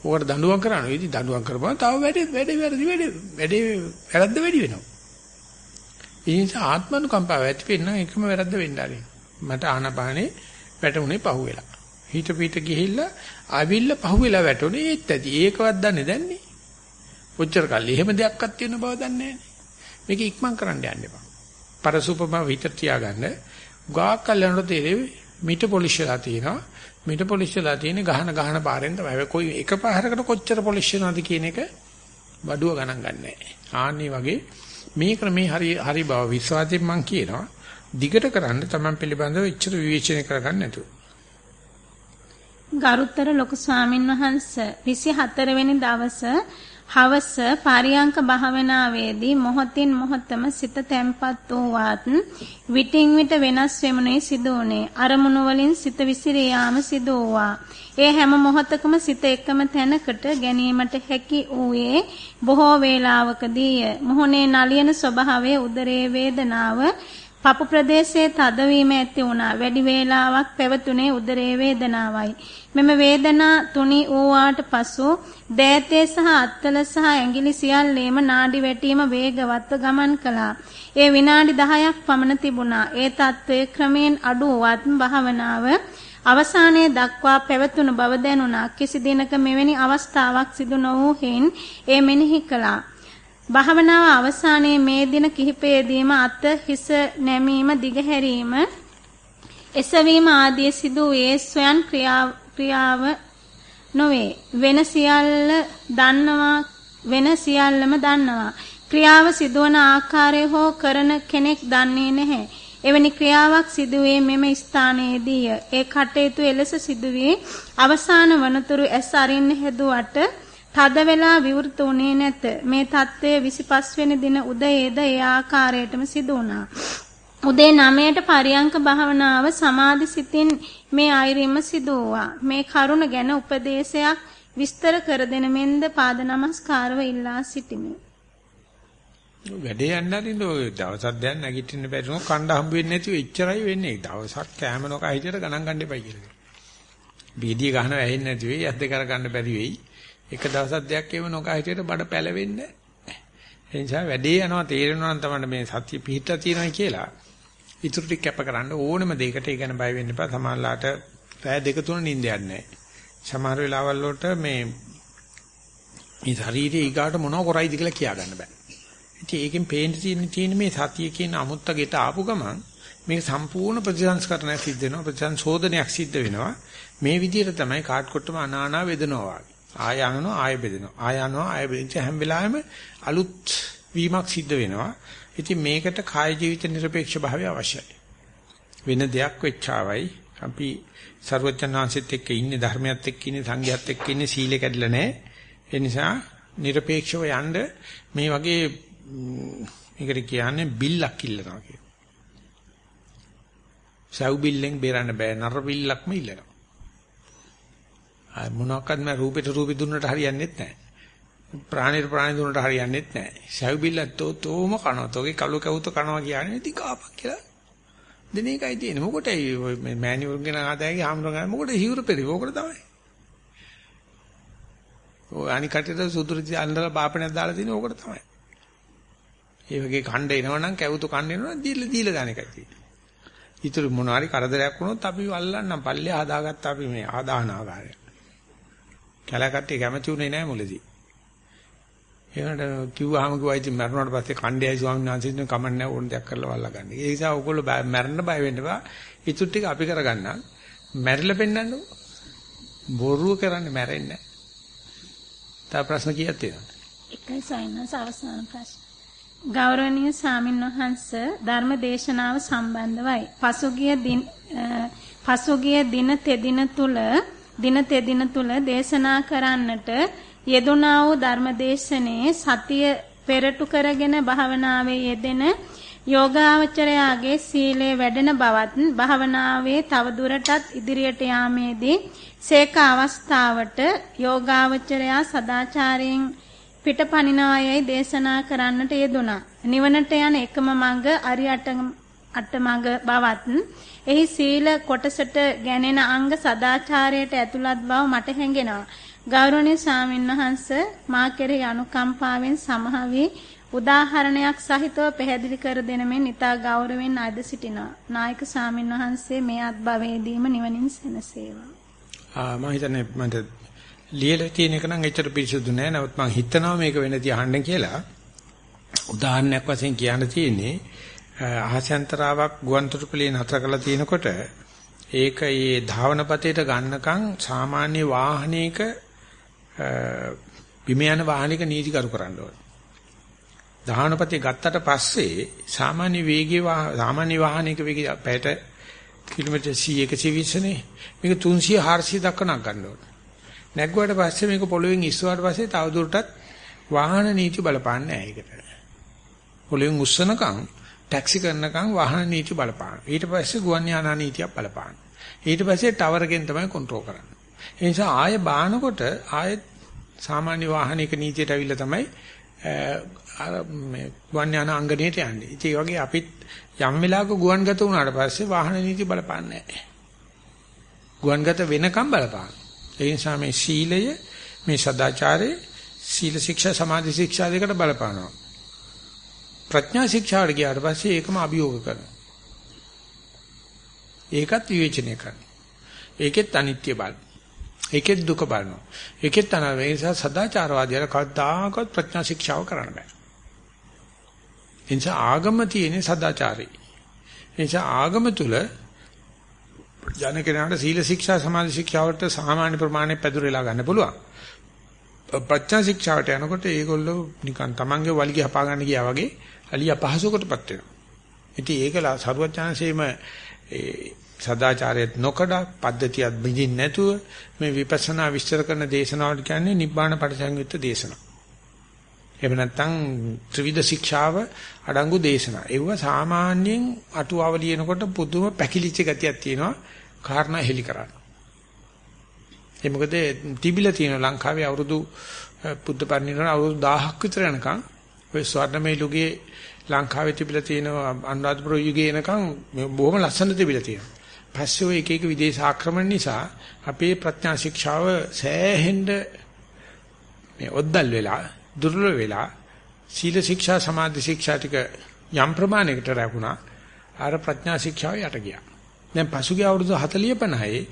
ඕකට දඬුවම් කරන්න. ඉතින් දඬුවම් කරපුවා තව වැඩි වැඩි වැඩි වැඩි වැඩි වැරද්ද වැඩි වෙනවා. ඒ නිසා ආත්මනුකම්පාව ඇති වෙන්න එකම වැරද්ද වෙන්න ආරේ. මට ආනපානේ වැටුනේ පහුවෙලා. හිත පිට ගිහිල්ලා ආවිල්ල පහුවෙලා වැටුනේ ඒත් ඇති. ඒකවත් දන්නේ දැන්නේ. ඔච්චර කල් එහෙම දෙයක්වත් තියෙන බව දන්නේ නැහැ. මේක ඉක්මන් කරන්න යන්න එපා. පරසූපම විතර තියාගන්න. ගාක් කල් යනකොට තේරෙවි මිට පොලිෂ් වෙලා තියෙනවා. මිට පොලිෂ් වෙලා තියෙන්නේ ගහන ගහන පාරෙන් තමයි. කොයි එක පාරකට කොච්චර පොලිෂ් වෙනවද කියන එක බඩුව ගණන් ගන්නෑ. ආන්නේ වගේ මේ ක්‍රමේ හරි හරි බව විශ්වාසයෙන් මම කියනවා. දිගට කරන්න තමන් පිළිබඳව ඉච්ඡර විවේචනය කරගන්න නැතුව. ගරුතර ලොකු ස්වාමින් වහන්සේ 24 වෙනි දවසේ හවස පරියංක භාවනාවේදී මොහොතින් මොහොතම සිත තැම්පත් වූවත් විටින් විට වෙනස් වෙමුනේ සිදු වුනේ අරමුණු වලින් සිත විසිරී යාම සිදු වූවා. ඒ හැම මොහොතකම සිත එකම තැනකට ගැනීමට හැකි ඌයේ බොහෝ වේලාවකදීය. මොහොනේ නලියන ස්වභාවයේ උදරයේ වේදනාව පපු ප්‍රදේශයේ තදවීම ඇති වුණා. වැඩි වේලාවක් පැවතුනේ උදරයේ වේදනාවයි. මෙම වේදනා තුනි වූාට පසු දෑතේ සහ අත්තල සහ ඇඟිලි සියල්ලේම නාඩි වැටීම වේගවත්ව ගමන් කළා. ඒ විනාඩි 10ක් පමණ තිබුණා. ඒ తත්වයේ ක්‍රමයෙන් අඩු වත් භාවනාව අවසානයේ දක්වා පැවතුණු බව දැනුණා. කිසි දිනක මෙවැනි අවස්ථාවක් සිදු නොවූ හේන් ඒ මෙනෙහි කළා. භාවනාව අවසානයේ මේ දින කිහිපයේදීම අත හිස නැමීම දිගහැරීම එසවීම ආදී සිදු වේ ස්වයන් ක්‍රියාව නොවේ. වෙන සියල්ල දන්නවා වෙන සියල්ලම දන්නවා. ක්‍රියාව සිදුවන ආකාරය හෝ කරන කෙනෙක් දන්නේ නැහැ. එවැනි ක්‍රියාවක් සිදුවේ මෙම ස්ථානයේදීය. ඒ කටයුතු එලෙස සිදුවේ අවසාන වනතුරු ඇස් අරින්න හැදුවට තද වෙලා විවෘත වුණේ නැත. මේ தත්ත්වය 25 වෙනි දින උදයේද ඒ ආකාරයටම සිදු වුණා. උදේ 9ට පරියංක භාවනාව සමාධි සිතින් මේ අයිරිම සිදු වුණා. මේ කරුණ ගැන උපදේශයක් විස්තර කර දෙන මෙන්ද පාද නමස්කාරව ඉල්ලා සිටිමි. වැඩේ යන්න හරින්න ඔය දවසක් දැන් නැගිටින්න බැරි නෝ කණ්ඩ හම්බ වෙන්නේ නැතිව එච්චරයි වෙන්නේ. දවසක් කෑම නොක හිටියට ගණන් ගන්න එපයි කියලා. බීඩිය ගහන වැහෙන්නේ නැති වෙයි, අද්ද කර ගන්න බැරි වෙයි. එක දවසක් දෙයක් එම නොකා හිටියට බඩ පැලවෙන්නේ නැහැ. නිසා වැඩේ යනවා තේරෙනවා නම් තමයි මේ සත්‍ය පිහිටලා තියෙනවා කියලා. ඉතුරු ටික කැප කරන්න ඕනෙම දෙයකට ඒ ගැන බය වෙන්න එපා. සමානලාට රෑ දෙක තුන නිින්දයක් නැහැ. සමහර වෙලාවල් වලට මේ මේ ශරීරයේ ඊගාට මොනව කරයිද කියලා කියා ගන්න බෑ. ඉතින් ඒකෙන් පේන්න තියෙන තියෙන මේ සතිය කියන අමුත්තගෙට ආපු ගමන් මේක සම්පූර්ණ ප්‍රතිසංස්කරණයක් සිද්ධ වෙනවා ප්‍රතිසංශෝධනයක් සිද්ධ වෙනවා. මේ විදිහට තමයි කාට් කොට්ටම අනානා වේදනවා වගේ. ආය යනවා ආය බෙදෙනවා. ආය යනවා ආය බෙදෙන හැම වෙලාවෙම අලුත් වීමක් සිද්ධ වෙනවා. ඉතින් මේකට කාය ජීවිත নিরপেক্ষ භාවය අවශ්‍යයි. වෙන දෙයක් වෙච්චාවයි අපි ਸਰවඥාන්සෙත් එක්ක ඉන්නේ ධර්මයත් එක්ක ඉන්නේ සංඝයත් එක්ක ඉන්නේ සීලේ කැඩලා නැහැ. ඒ නිසා নিরপেক্ষව යන්න මේ වගේ මේකට කියන්නේ බිල්ලක් ඉල්ලනවා කියන. සව් බිල්ලෙන් බේරන්න බෑ නර බිල්ලක්ම ඉල්ලනවා. ආ මොනවාක්වත් මම රූපෙට රූපෙ දුන්නට හරියන්නේ නැහැ. ප්‍රාණීට ප්‍රාණි දුන්නට හරියන්නේ නැහැ. සව් බිල්ලත් තෝම කනවා. තෝගේ කළු කවුත කනවා කියන්නේ ඉතින් කාපක් කියලා. දෙන එකයි තියෙන්නේ. මොකටයි මේ මෑනියුල් ගෙන ආදායගේ ආම්රගා මොකටද හිවුර පෙරේ. ඕකට තමයි. ඔය අනික් කටට සුදුරුදි අnder බාපණයක් දාලා තියෙන ඕකට තමයි. ඒ වගේ කණ්ඩ එනවනම් කැවුතු කණ්ඩ එනවනම් දීලා දීලා දාන එකයි තියෙන්නේ. ඊටු මොන හරි කරදරයක් වුණොත් අපි වල්ලන්නම් පල්ලේ හදාගත්ත අපි මේ ආදානාගාරය. කැලකට්ටිය කැමති උනේ නැහැ මුලදී. ඒකට කිව්වහම කිව්වා ඉතින් මරුණාට පස්සේ කණ්ඩේයි ස්වාමීන් වහන්සේ කමන්නේ ඕන දෙයක් කරලා වල්ලා ගන්න. ඒ නිසා ඔයගොල්ලෝ මැරෙන්න බය වෙන්න බා. ඊටු ටික අපි කරගන්නම්. මැරිලා පෙන්නන්නකො. බොරුව කරන්නේ මැරෙන්නේ නැහැ. තව ප්‍රශ්න කීයක් තියෙනවද? එකයි සයින්ස් අවසාන ප්‍රශ්න. ගෞරවනීය සාමින්වහන්ස ධර්ම දේශනාව සම්බන්ධවයි. පසුගිය දින පසුගිය දින තෙදින තුල දින තෙදින තුල දේශනා කරන්නට යෙදුනා වූ ධර්මදේශනයේ සතිය පෙරටු කරගෙන භාවනාවේ යෙදෙන යෝගාවචරයාගේ සීලය වැඩෙන බවත් භාවනාවේ තවදුරටත් ඉදිරියට යාමේදී සේක අවස්ථාවට යෝගාවචරයා සදාචාරයෙන් පිටපනිනායයි දේශනා කරන්නට යෙදුනා. නිවනට යන එකම මඟ අරියට අටමඟ බවත් එහි සීල කොටසට ගැනෙන අංග සදාචාරයට ඇතුළත් බව මට හැඟෙනවා. ගෞරවනීය ස්වාමින්වහන්ස මා කෙරෙහි අනුකම්පාවෙන් සමහවි උදාහරණයක් සහිතව පැහැදිලි කර දෙන මෙන් ඊතා ගෞරවයෙන් අද සිටිනවා. නායක ස්වාමින්වහන්සේ මේ අත්භවයේදීම නිවනින් සැනසේවා. ආ මම හිතන්නේ මට ලියලා තියෙන එක නම් එච්චර පිරිසුදු නෑ. නමුත් මම හිතනවා මේක වෙනදී අහන්න කියලා. උදාහරණයක් වශයෙන් කියන්න තියෙන්නේ අහසෙන්තරාවක් ගුවන්තොටුපළේ නතර කරලා තිනකොට ඒක ඒ ධාවනපතේට ගන්නකම් සාමාන්‍ය වාහනයක බිම යන වාහනයක නීති කරු කරන්න ඕනේ. ධාවනපතේ ගත්තට පස්සේ සාමාන්‍ය වේගයේ සාමාන්‍ය වාහනයක වේගය පැයට කිලෝමීටර් 100 120 නේ. මේක 300 400 දක්වා නක් ගන්න ඕනේ. නැග්ගුවට පස්සේ මේක පොළොවෙන් ඉස්සුවාට පස්සේ තවදුරටත් වාහන නීති බලපාන්නේ නැහැ ඒකට. පොළොවෙන් උස්සනකම් ටැක්සි කරනකම් වාහන නීති බලපාන. ඊට පස්සේ ගුවන් යානා නීතියක් බලපාන. ඊට පස්සේ ටවර් එකෙන් තමයි කන්ට්‍රෝල් කරන්නේ. ඒ නිසා ආය බානකොට ආය සාමාන්‍ය වාහනික නීතියට අවිල්ල තමයි මේ ගුවන් යාන අංගණයට යන්නේ. ඉතින් ඒ වගේ අපිත් යම් වෙලාවක ගුවන්ගත වුණාට පස්සේ වාහන නීති බලපාන්නේ නැහැ. ගුවන්ගත වෙනකම් බලපාන. ඒ නිසා මේ සීලය මේ සදාචාරය සීල ශික්ෂා සමාධි ශික්ෂා දෙකට බලපානවා. ප්‍රඥා ශික්ෂාවට ගියාට පස්සේ ඒකම අභියෝග කරනවා. ඒකත් විවේචනය කරනවා. ඒකෙත් අනිත්‍ය බල. ඒකෙත් දුක බලනවා. ඒකෙත් අනාව ඒ නිසා සදාචාරවාදීලා කවදාකවත් ප්‍රඥා ශික්ෂාව කරන්න බෑ. ඒ නිසා ආගම තියෙන්නේ සදාචාරේ. ඒ නිසා ආගම තුල ජන කෙනාට සීල ශික්ෂා සමාධි ශික්ෂාවට සාමාන්‍ය ප්‍රමාණයක් පැදුරලා ගන්න පුළුවන්. ප්‍රඥා ශික්ෂාවට යනකොට ඒගොල්ලෝ නිකන් තමන්ගේ වලිගය හපා ගන්න ගියා වගේ අලිය පහසුකටපත් වෙනවා. ඉතින් ඒකලා සරුවචාන්සේම ඒ සදාචාරයත් නොකඩ පද්ධතියක් බිඳින් නැතුව මේ විපස්සනා විස්තර කරන දේශනාවට කියන්නේ නිබ්බාන පරිසංයුක්ත දේශනා. එහෙම නැත්නම් ත්‍රිවිධ ශික්ෂාව අඩංගු දේශනා. ඒව සාමාන්‍යයෙන් අටුවාව ලියනකොට පුදුම පැකිලිච්ච ගතියක් තියෙනවා. කාරණා හෙලි කරන්න. ඒ මොකද තිබිලා තියෙන ලංකාවේ අවුරුදු බුද්ධ පරිනිර්වාණ අවුරුදු 1000ක් විතර යනකම් ඔය ස්වර්ණමය යුගයේ ලංකාවේ තිබිලා තියෙන අනුරාධපුර යුගයේ එනකම් බොහොම ලස්සන තිබිලා තියෙනවා. පස්සේ ඔය එක එක විදේශ ආක්‍රමණ නිසා අපේ ප්‍රඥා ශික්ෂාව සෑහෙන්න මේ ඔද්දල් වෙලා දුර්වල වෙලා සීල ශික්ෂා සමාධි ශික්ෂා ටික යම් ප්‍රමාණයකට රැකුණා. අර ප්‍රඥා ශික්ෂාව යට ගියා. දැන් පසුගිය අවුරුදු 40 50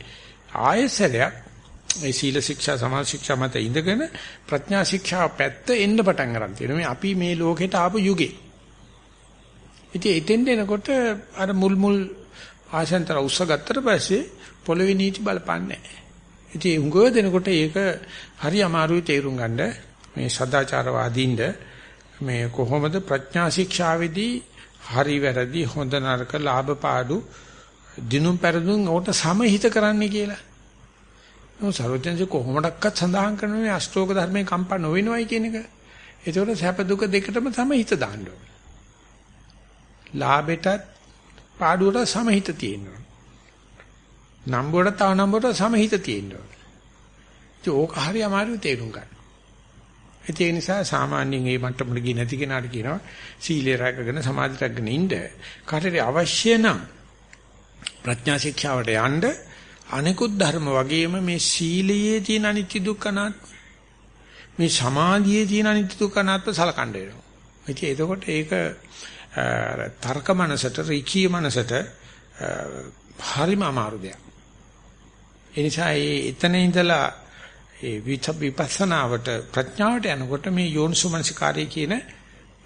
ආයසරයක් මේ සීල ශික්ෂා සමාධි ශික්ෂා මත ඉඳගෙන ප්‍රඥා ශික්ෂා පැත්ත එන්න පටන් ගන්න තියෙනවා. මේ අපි මේ ලෝකෙට ආපු යුගේ. ඉතින් එතෙන්ට එනකොට අර මුල් මුල් ආශෙන්තර උස්ස ගත්තට පස්සේ පොළවේ නීති බලපන්නේ නැහැ. ඉතින් උංගව දෙනකොට ඒක හරි අමාරුයි තේරුම් ගන්න මේ සදාචාරවාදීන්ද මේ කොහොමද ප්‍රඥා ශික්ෂාවේදී හරි වැරදි හොඳ නරක ලාභ පාඩු දිනුම් පෙරදුම් උට සමහිත කරන්නේ කියලා. නෝ සර්වඥන්සේ කොහොමඩක්වත් සඳහන් කරන මේ අෂ්ටෝක ධර්මයේ කම්පා නොවෙනවයි කියන එක. ඒතකොට සැප දුක දෙකටම සමහිත දාන්න ඕනේ. ලාභෙටත් පාඩුවට සමහිත තියෙනවා. නම්බුවට තව නම්බුවට සමහිත තියෙනවා. ඒක ඕක හරි අමාරුයි තේරුම් ගන්න. ඒ නිසා සාමාන්‍යයෙන් මේ මට්ටමට ගියේ නැති කෙනාට කියනවා සීලය රැකගෙන සමාධි රැකගෙන ඉන්න. කාටරි අවශ්‍ය නම් ප්‍රඥා ශික්ෂාවට යන්න අනිකුත් ධර්ම වගේම මේ සීලයේ තියෙන අනිත්‍ය දුක්ඛ අනාත්ම මේ සමාධියේ තියෙන අනිත්‍ය දුක්ඛ අනාත්ම සලකන්න වෙනවා. ඉතින් එතකොට ඒක තර්ක මනසට රීකී මනසට හරිම අමාරු දෙයක්. ඒ නිසා ඒ එතන ඉඳලා ඒ විපස්සනාවට ප්‍රඥාවට යනකොට මේ යෝනිසුමනසිකාරය කියන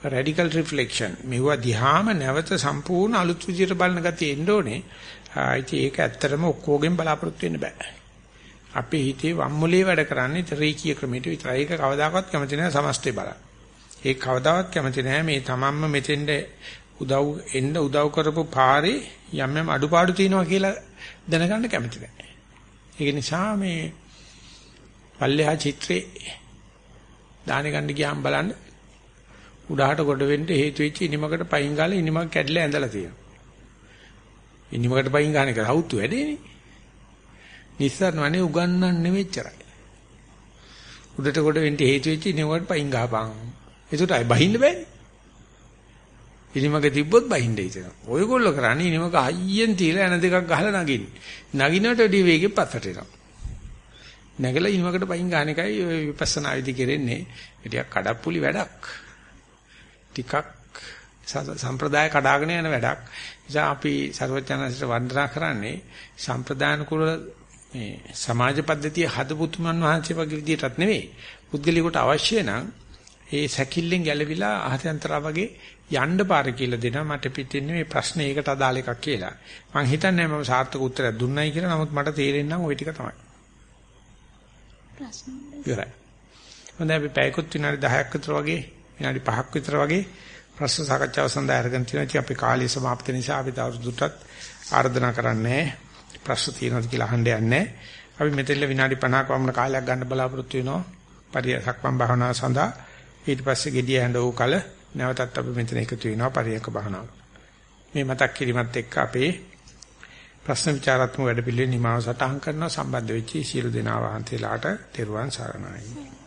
රැඩිකල් රිෆ්ලෙක්ෂන් මෙවුවා දිහාම නැවත සම්පූර්ණ අලුත් විදියට බලන ගතිය එන්න ඕනේ. ඉතින් ඒක ඇත්තටම ඔක්කොගෙන් බලාපොරොත්තු වෙන්න බෑ. අපේ හිතේ වම්මුලේ වැඩ කරන්නේ රේකී ක්‍රමයට විතරයි. ඒක කවදාකවත් කැමති නැහැ සමස්තය බලන්න. ඒක කවදාවත් කැමති නැහැ මේ තමන්ම මෙතෙන්ද උදව් එන්න උදව් කරපු පාරේ යම් යම් අඩුපාඩු තියෙනවා කියලා දැනගන්න කැමති නැහැ. ඒක නිසා මේ පල්ලෙහා චිත්‍රේ දාන ගන්න ගියාම බලන්න උඩහට කොට වෙන්න හේතු වෙච්ච ඉනිමකට පයින් ගාලා ඉනිමක් කැඩලා ඇඳලා තියෙනවා. ඉනිමකට පයින් ගන්න එක හවුතු වැඩේනේ. නිස්සාරණවනේ උගන්නන්නේ මෙච්චරයි. උඩට කොට වෙන්න හේතු වෙච්ච ඉනිමකට පයින් ගහපන්. ඒකට අය බහින්න බෑනේ. ඉනිමක තිබ්බොත් බහින්න හිතෙනවා. ඔයගොල්ලෝ කරන්නේ ඉනිමක හයියෙන් තියලා එන දෙකක් ගහලා නගින්නේ. නගිනට වැඩි වේගෙන් පස්සට එනවා. නැගලා ඉනිමකට පයින් ගන්න එකයි ඔය විපස්සනා විදි කෙරෙන්නේ. ටිකක් කඩප්පුලි වැඩක්. ටිකක් සම්ප්‍රදාය කඩාගෙන යන වැඩක්. නිසා අපි ਸਰවඥාන්සට වන්දනා කරන්නේ සම්ප්‍රදාන කුල මේ සමාජ පද්ධතිය හදපු තුමන් වහන්සේ වගේ විදියටත් නෙවෙයි. පුද්ගලිකට අවශ්‍ය නම් ඒ සැකිල්ලෙන් ගැලවිලා අහතන්තරා වගේ යන්න පාර කියලා දෙනවා මට පිටින්නේ මේ ප්‍රශ්නේ ඒකට අදාළ එකක් කියලා. මං හිතන්නේ මම සාර්ථක උත්තරයක් දුන්නයි කියලා. නමුත් මට තේරෙන්නම් ওই ටික තමයි. ප්‍රශ්න. ඉවරයි. හොඳයි අපි පැයකුත් විනාඩි 10ක් විතර වගේ විනාඩි 5ක් විතර වගේ ප්‍රශ්න සාකච්ඡාව සඳහා අරගෙන තියෙනවා. ඉතින් අපි කාලය සමාප්ත නිසා අපි තවදුරටත් ආර්දනා කරන්නේ ප්‍රශ්න තියෙනවද කියලා අහන්න යන්නේ. අපි මෙතෙල්ල විනාඩි 50ක වමන කාලයක් ගන්න බලාපොරොත්තු වෙනවා. පරිසක්මන් භාවනාව සඳහා ඊට පස්සේ gediya හඳ වූ කල නැවතත් අපි මෙතන එකතු වෙනවා පරියක භාවනාව. මේ මතක් කිරීමත් එක්ක අපේ ප්‍රශ්න විචාරාත්මක වැඩපිළිවෙල නිමාව සටහන් කරනවා සම්බන්ධ වෙච්ච සියලු දෙනා වහන්සේලාට තෙරුවන් සරණයි.